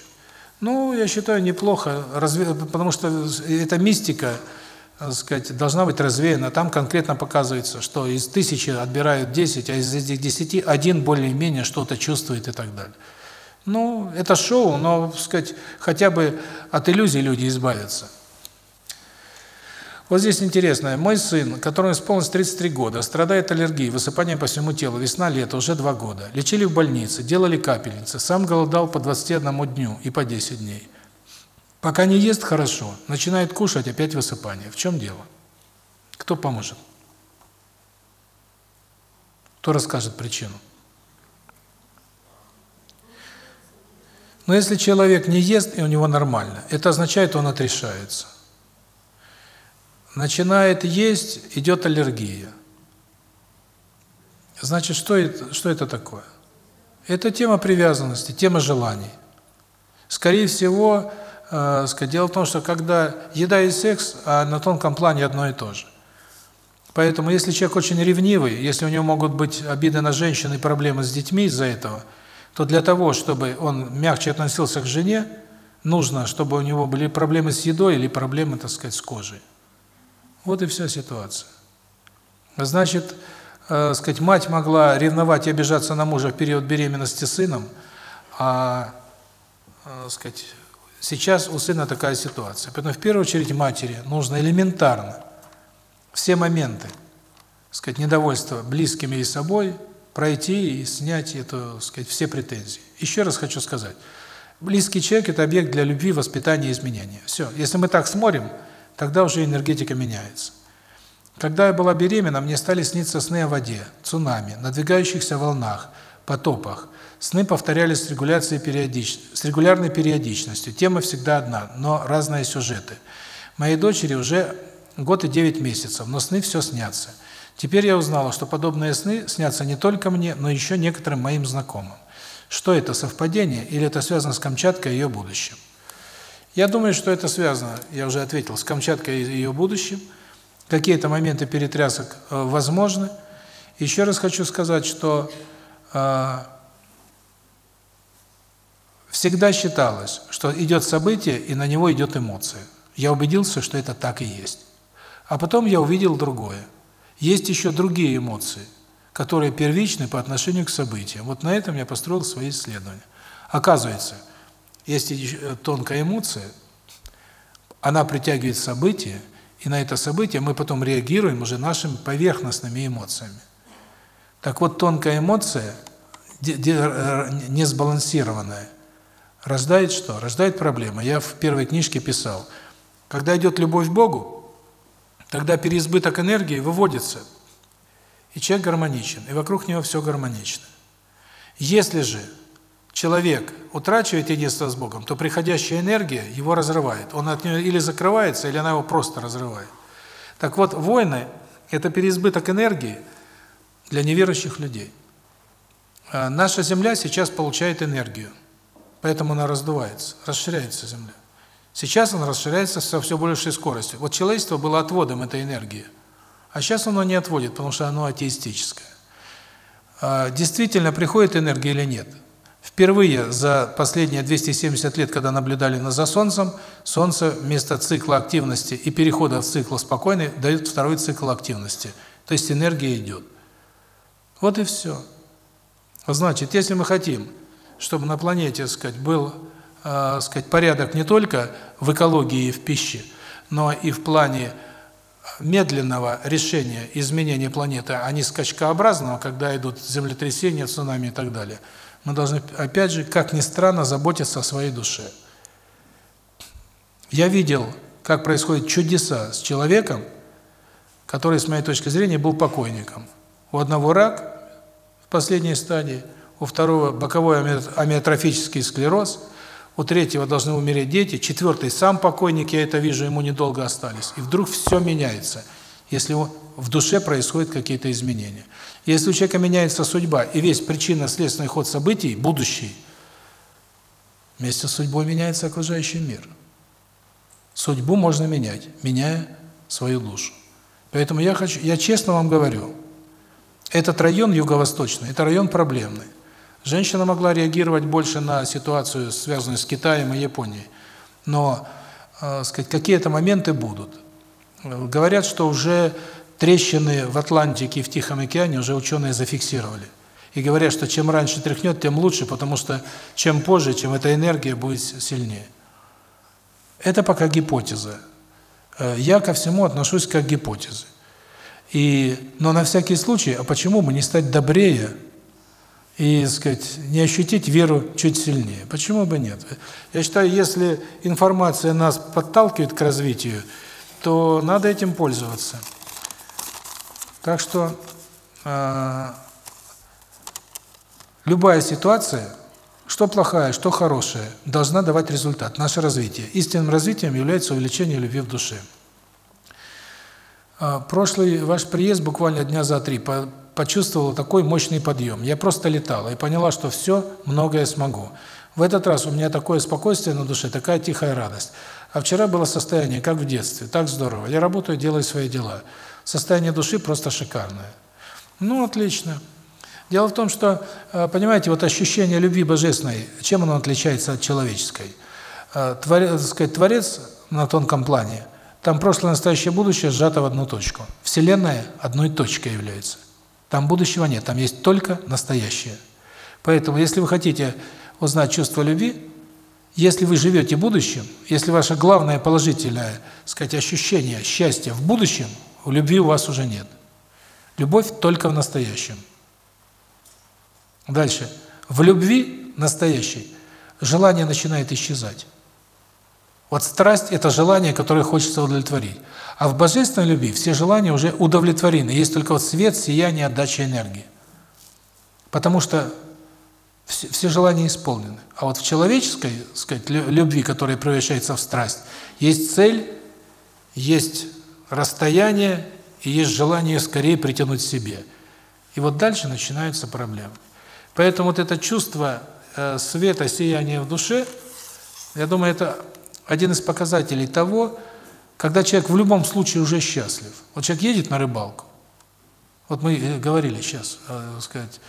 Ну, я считаю, неплохо, разве... потому что эта мистика, так сказать, должна быть развеяна. Там конкретно показывается, что из тысячи отбирают 10, а из этих 10 один более-менее что-то чувствует и так далее. Ну, это шоу, но, так сказать, хотя бы от иллюзий люди избавятся. Вот здесь интересно. Мой сын, которому исполнилось 33 года, страдает аллергией, высыпанием по всему телу, весна, лето, уже два года. Лечили в больнице, делали капельницы. Сам голодал по 21 дню и по 10 дней. Пока не ест хорошо, начинает кушать, опять высыпание. В чем дело? Кто поможет? Кто расскажет причину? Но если человек не ест, и у него нормально, это означает, он отрешается. Начинает есть, идет аллергия. Значит, что это, что это такое? Это тема привязанности, тема желаний. Скорее всего, э, дело в том, что когда еда и секс, а на тонком плане одно и то же. Поэтому, если человек очень ревнивый, если у него могут быть обиды на женщин и проблемы с детьми из-за этого, то для того, чтобы он мягче относился к жене, нужно, чтобы у него были проблемы с едой или проблемы, так сказать, с кожей. Вот и вся ситуация. Значит, э, сказать, мать могла ревновать и обижаться на мужа в период беременности сыном, а, э, сказать, сейчас у сына такая ситуация. Поэтому в первую очередь матери нужно элементарно все моменты, сказать, недовольства близкими и собой пройти и снять эту, сказать, все претензии. Еще раз хочу сказать, близкий человек – это объект для любви, воспитания и изменения. Все. Если мы так смотрим, тогда уже энергетика меняется. Когда я была беременна, мне стали сниться сны о воде, цунами, надвигающихся волнах, потопах. Сны повторялись с, регуляцией периодич... с регулярной периодичностью. Тема всегда одна, но разные сюжеты. Моей дочери уже год и девять месяцев, но сны все снятся. Теперь я узнала, что подобные сны снятся не только мне, но еще некоторым моим знакомым. Что это, совпадение или это связано с Камчаткой и ее будущим? Я думаю, что это связано, я уже ответил, с Камчаткой и ее будущим. Какие-то моменты перетрясок э, возможны. Еще раз хочу сказать, что э, всегда считалось, что идет событие, и на него идет эмоция. Я убедился, что это так и есть. А потом я увидел другое. Есть еще другие эмоции, которые первичны по отношению к событиям. Вот на этом я построил свои исследования. Оказывается, есть э, тонкая эмоция, она притягивает события, и на это событие мы потом реагируем уже нашими поверхностными эмоциями. Так вот, тонкая эмоция, э, несбалансированная, рождает что? Рождает проблемы. Я в первой книжке писал, когда идет любовь к Богу, Тогда переизбыток энергии выводится, и человек гармоничен, и вокруг него все гармонично. Если же человек утрачивает единство с Богом, то приходящая энергия его разрывает. Он от нее или закрывается, или она его просто разрывает. Так вот, войны – это переизбыток энергии для неверующих людей. А наша Земля сейчас получает энергию, поэтому она раздувается, расширяется Земля. Сейчас он расширяется со все большей скоростью. Вот человечество было отводом этой энергии, а сейчас оно не отводит, потому что оно атеистическое. А действительно приходит энергия или нет? Впервые за последние 270 лет, когда наблюдали за Солнцем, Солнце вместо цикла активности и перехода в цикл спокойный дает второй цикл активности. То есть энергия идет. Вот и все. Значит, если мы хотим, чтобы на планете, сказать, был э, сказать, порядок не только в экологии и в пище, но и в плане медленного решения изменения планеты, а не скачкообразного, когда идут землетрясения, цунами и так далее. Мы должны, опять же, как ни странно, заботиться о своей душе. Я видел, как происходят чудеса с человеком, который, с моей точки зрения, был покойником. У одного рак в последней стадии, у второго боковой амиотрофический склероз – у третьего должны умереть дети, четвертый сам покойник, я это вижу, ему недолго остались. И вдруг все меняется, если в душе происходят какие-то изменения. Если у человека меняется судьба, и весь причинно-следственный ход событий, будущий, вместе с судьбой меняется окружающий мир. Судьбу можно менять, меняя свою душу. Поэтому я хочу, я честно вам говорю, этот район юго-восточный, это район проблемный. Женщина могла реагировать больше на ситуацию, связанную с Китаем и Японией. Но, э, сказать, какие-то моменты будут. Говорят, что уже трещины в Атлантике и в Тихом океане уже ученые зафиксировали. И говорят, что чем раньше тряхнет, тем лучше, потому что чем позже, чем эта энергия будет сильнее. Это пока гипотеза. Э, я ко всему отношусь как к гипотезе. И, но на всякий случай, а почему бы не стать добрее и, сказать, не ощутить веру чуть сильнее? Почему бы нет? Я считаю, если информация нас подталкивает к развитию, то надо этим пользоваться. Так что э, любая ситуация, что плохая, что хорошая, должна давать результат, наше развитие. Истинным развитием является увеличение любви в душе. А, прошлый ваш приезд буквально дня за три почувствовала такой мощный подъем. Я просто летала и поняла, что все, многое смогу. В этот раз у меня такое спокойствие на душе, такая тихая радость. А вчера было состояние, как в детстве, так здорово. Я работаю, делаю свои дела. Состояние души просто шикарное. Ну, отлично. Дело в том, что, э, понимаете, вот ощущение любви божественной, чем оно отличается от человеческой? Э, творец, сказать, творец на тонком плане, там прошлое, настоящее, будущее сжато в одну точку. Вселенная одной точкой является. Там будущего нет, там есть только настоящее. Поэтому, если вы хотите узнать чувство любви, если вы живете будущим, если ваше главное положительное, сказать, ощущение счастья в будущем, в любви у вас уже нет. Любовь только в настоящем. Дальше. В любви настоящей желание начинает исчезать. Вот страсть – это желание, которое хочется удовлетворить. А в божественной любви все желания уже удовлетворены. Есть только вот свет, сияние, отдача энергии. Потому что все, все желания исполнены. А вот в человеческой, сказать, любви, которая превращается в страсть, есть цель, есть расстояние и есть желание скорее притянуть себе. И вот дальше начинаются проблемы. Поэтому вот это чувство э, света, сияния в душе, я думаю, это один из показателей того, когда человек в любом случае уже счастлив. Вот человек едет на рыбалку. Вот мы э, говорили сейчас, э, сказать,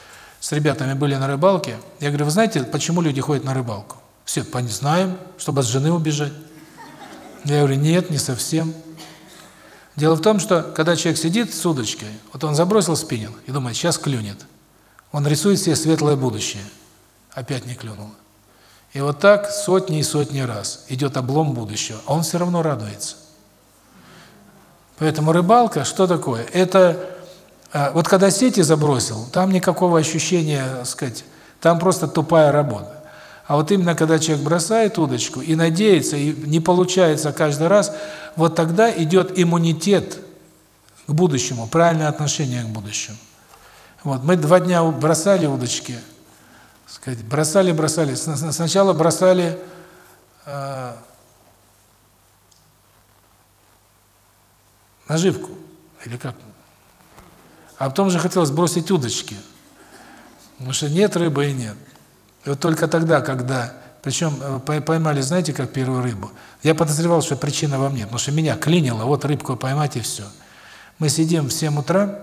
с ребятами были на рыбалке. Я говорю, вы знаете, почему люди ходят на рыбалку? Все, знаем, чтобы от жены убежать. Я говорю, нет, не совсем. Дело в том, что когда человек сидит с удочкой, вот он забросил спиннинг и думает, сейчас клюнет. Он рисует себе светлое будущее. Опять не клюнуло. И вот так сотни и сотни раз идет облом будущего, а он все равно радуется. Поэтому рыбалка, что такое? Это, а, вот когда сети забросил, там никакого ощущения, сказать, там просто тупая работа. А вот именно когда человек бросает удочку и надеется, и не получается каждый раз, вот тогда идет иммунитет к будущему, правильное отношение к будущему. Вот мы два дня бросали удочки, сказать, бросали, бросали. Сначала бросали э, наживку, или как? А потом же хотелось бросить удочки, потому что нет рыбы и нет. И вот только тогда, когда, причем э, поймали, знаете, как первую рыбу, я подозревал, что причина во мне, потому что меня клинило, вот рыбку поймать и все. Мы сидим в 7 утра,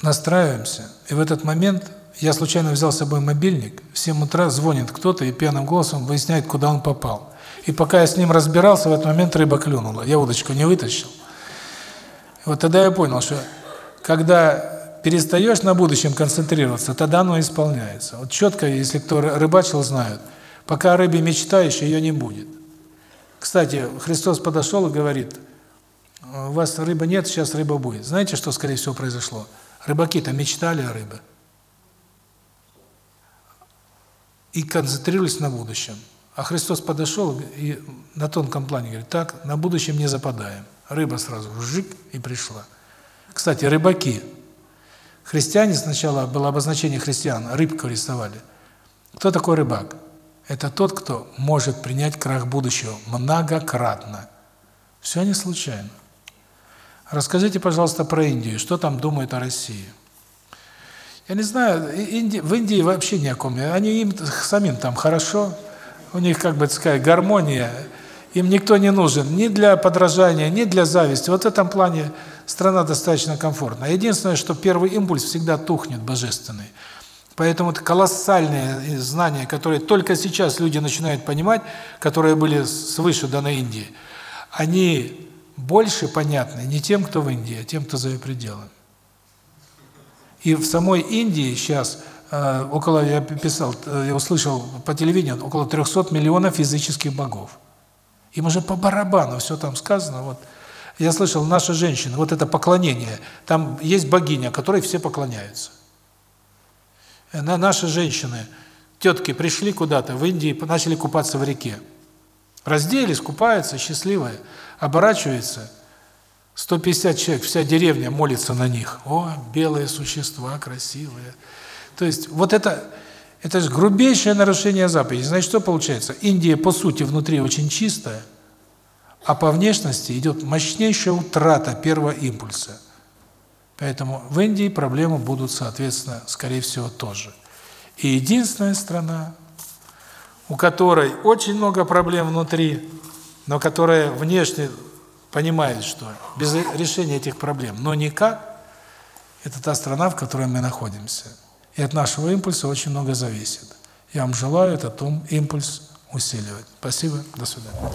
настраиваемся, и в этот момент я случайно взял с собой мобильник, в 7 утра звонит кто-то и пьяным голосом выясняет, куда он попал. И пока я с ним разбирался, в этот момент рыба клюнула. Я удочку не вытащил. Вот тогда я понял, что когда перестаешь на будущем концентрироваться, тогда оно исполняется. Вот четко, если кто рыбачил, знают, пока о рыбе мечтаешь, ее не будет. Кстати, Христос подошел и говорит, у вас рыбы нет, сейчас рыба будет. Знаете, что, скорее всего, произошло? Рыбаки-то мечтали о рыбе. И концентрировались на будущем. А Христос подошел и на тонком плане говорит, так, на будущем не западаем. Рыба сразу жик и пришла. Кстати, рыбаки. Христиане сначала было обозначение христиан, рыбку рисовали. Кто такой рыбак? Это тот, кто может принять крах будущего многократно. Все не случайно. Расскажите, пожалуйста, про Индию. Что там думают о России? Я не знаю, Инди... в Индии вообще ни о ком. Они им самим там хорошо. У них, как бы сказать, гармония. Им никто не нужен ни для подражания, ни для зависти. Вот в этом плане страна достаточно комфортная. Единственное, что первый импульс всегда тухнет, божественный. Поэтому это колоссальные знания, которые только сейчас люди начинают понимать, которые были свыше даны Индии, они больше понятны не тем, кто в Индии, а тем, кто за ее пределами. И в самой Индии сейчас э, около, я писал, э, я услышал по телевидению, около 300 миллионов языческих богов. Им уже по барабану все там сказано. Вот Я слышал, наши женщины, вот это поклонение, там есть богиня, которой все поклоняются. На наши женщины, тетки пришли куда-то в Индии, начали купаться в реке. Разделись, купаются, счастливые, оборачиваются, 150 человек, вся деревня молится на них. О, белые существа, красивые. То есть вот это это же грубейшее нарушение заповеди. Значит, что получается? Индия по сути внутри очень чистая, а по внешности идет мощнейшая утрата первого импульса. Поэтому в Индии проблемы будут, соответственно, скорее всего, тоже. И единственная страна, у которой очень много проблем внутри, но которая внешне понимает, что без решения этих проблем, но никак, это та страна, в которой мы находимся. И от нашего импульса очень много зависит. Я вам желаю этот ум, импульс усиливать. Спасибо, до свидания.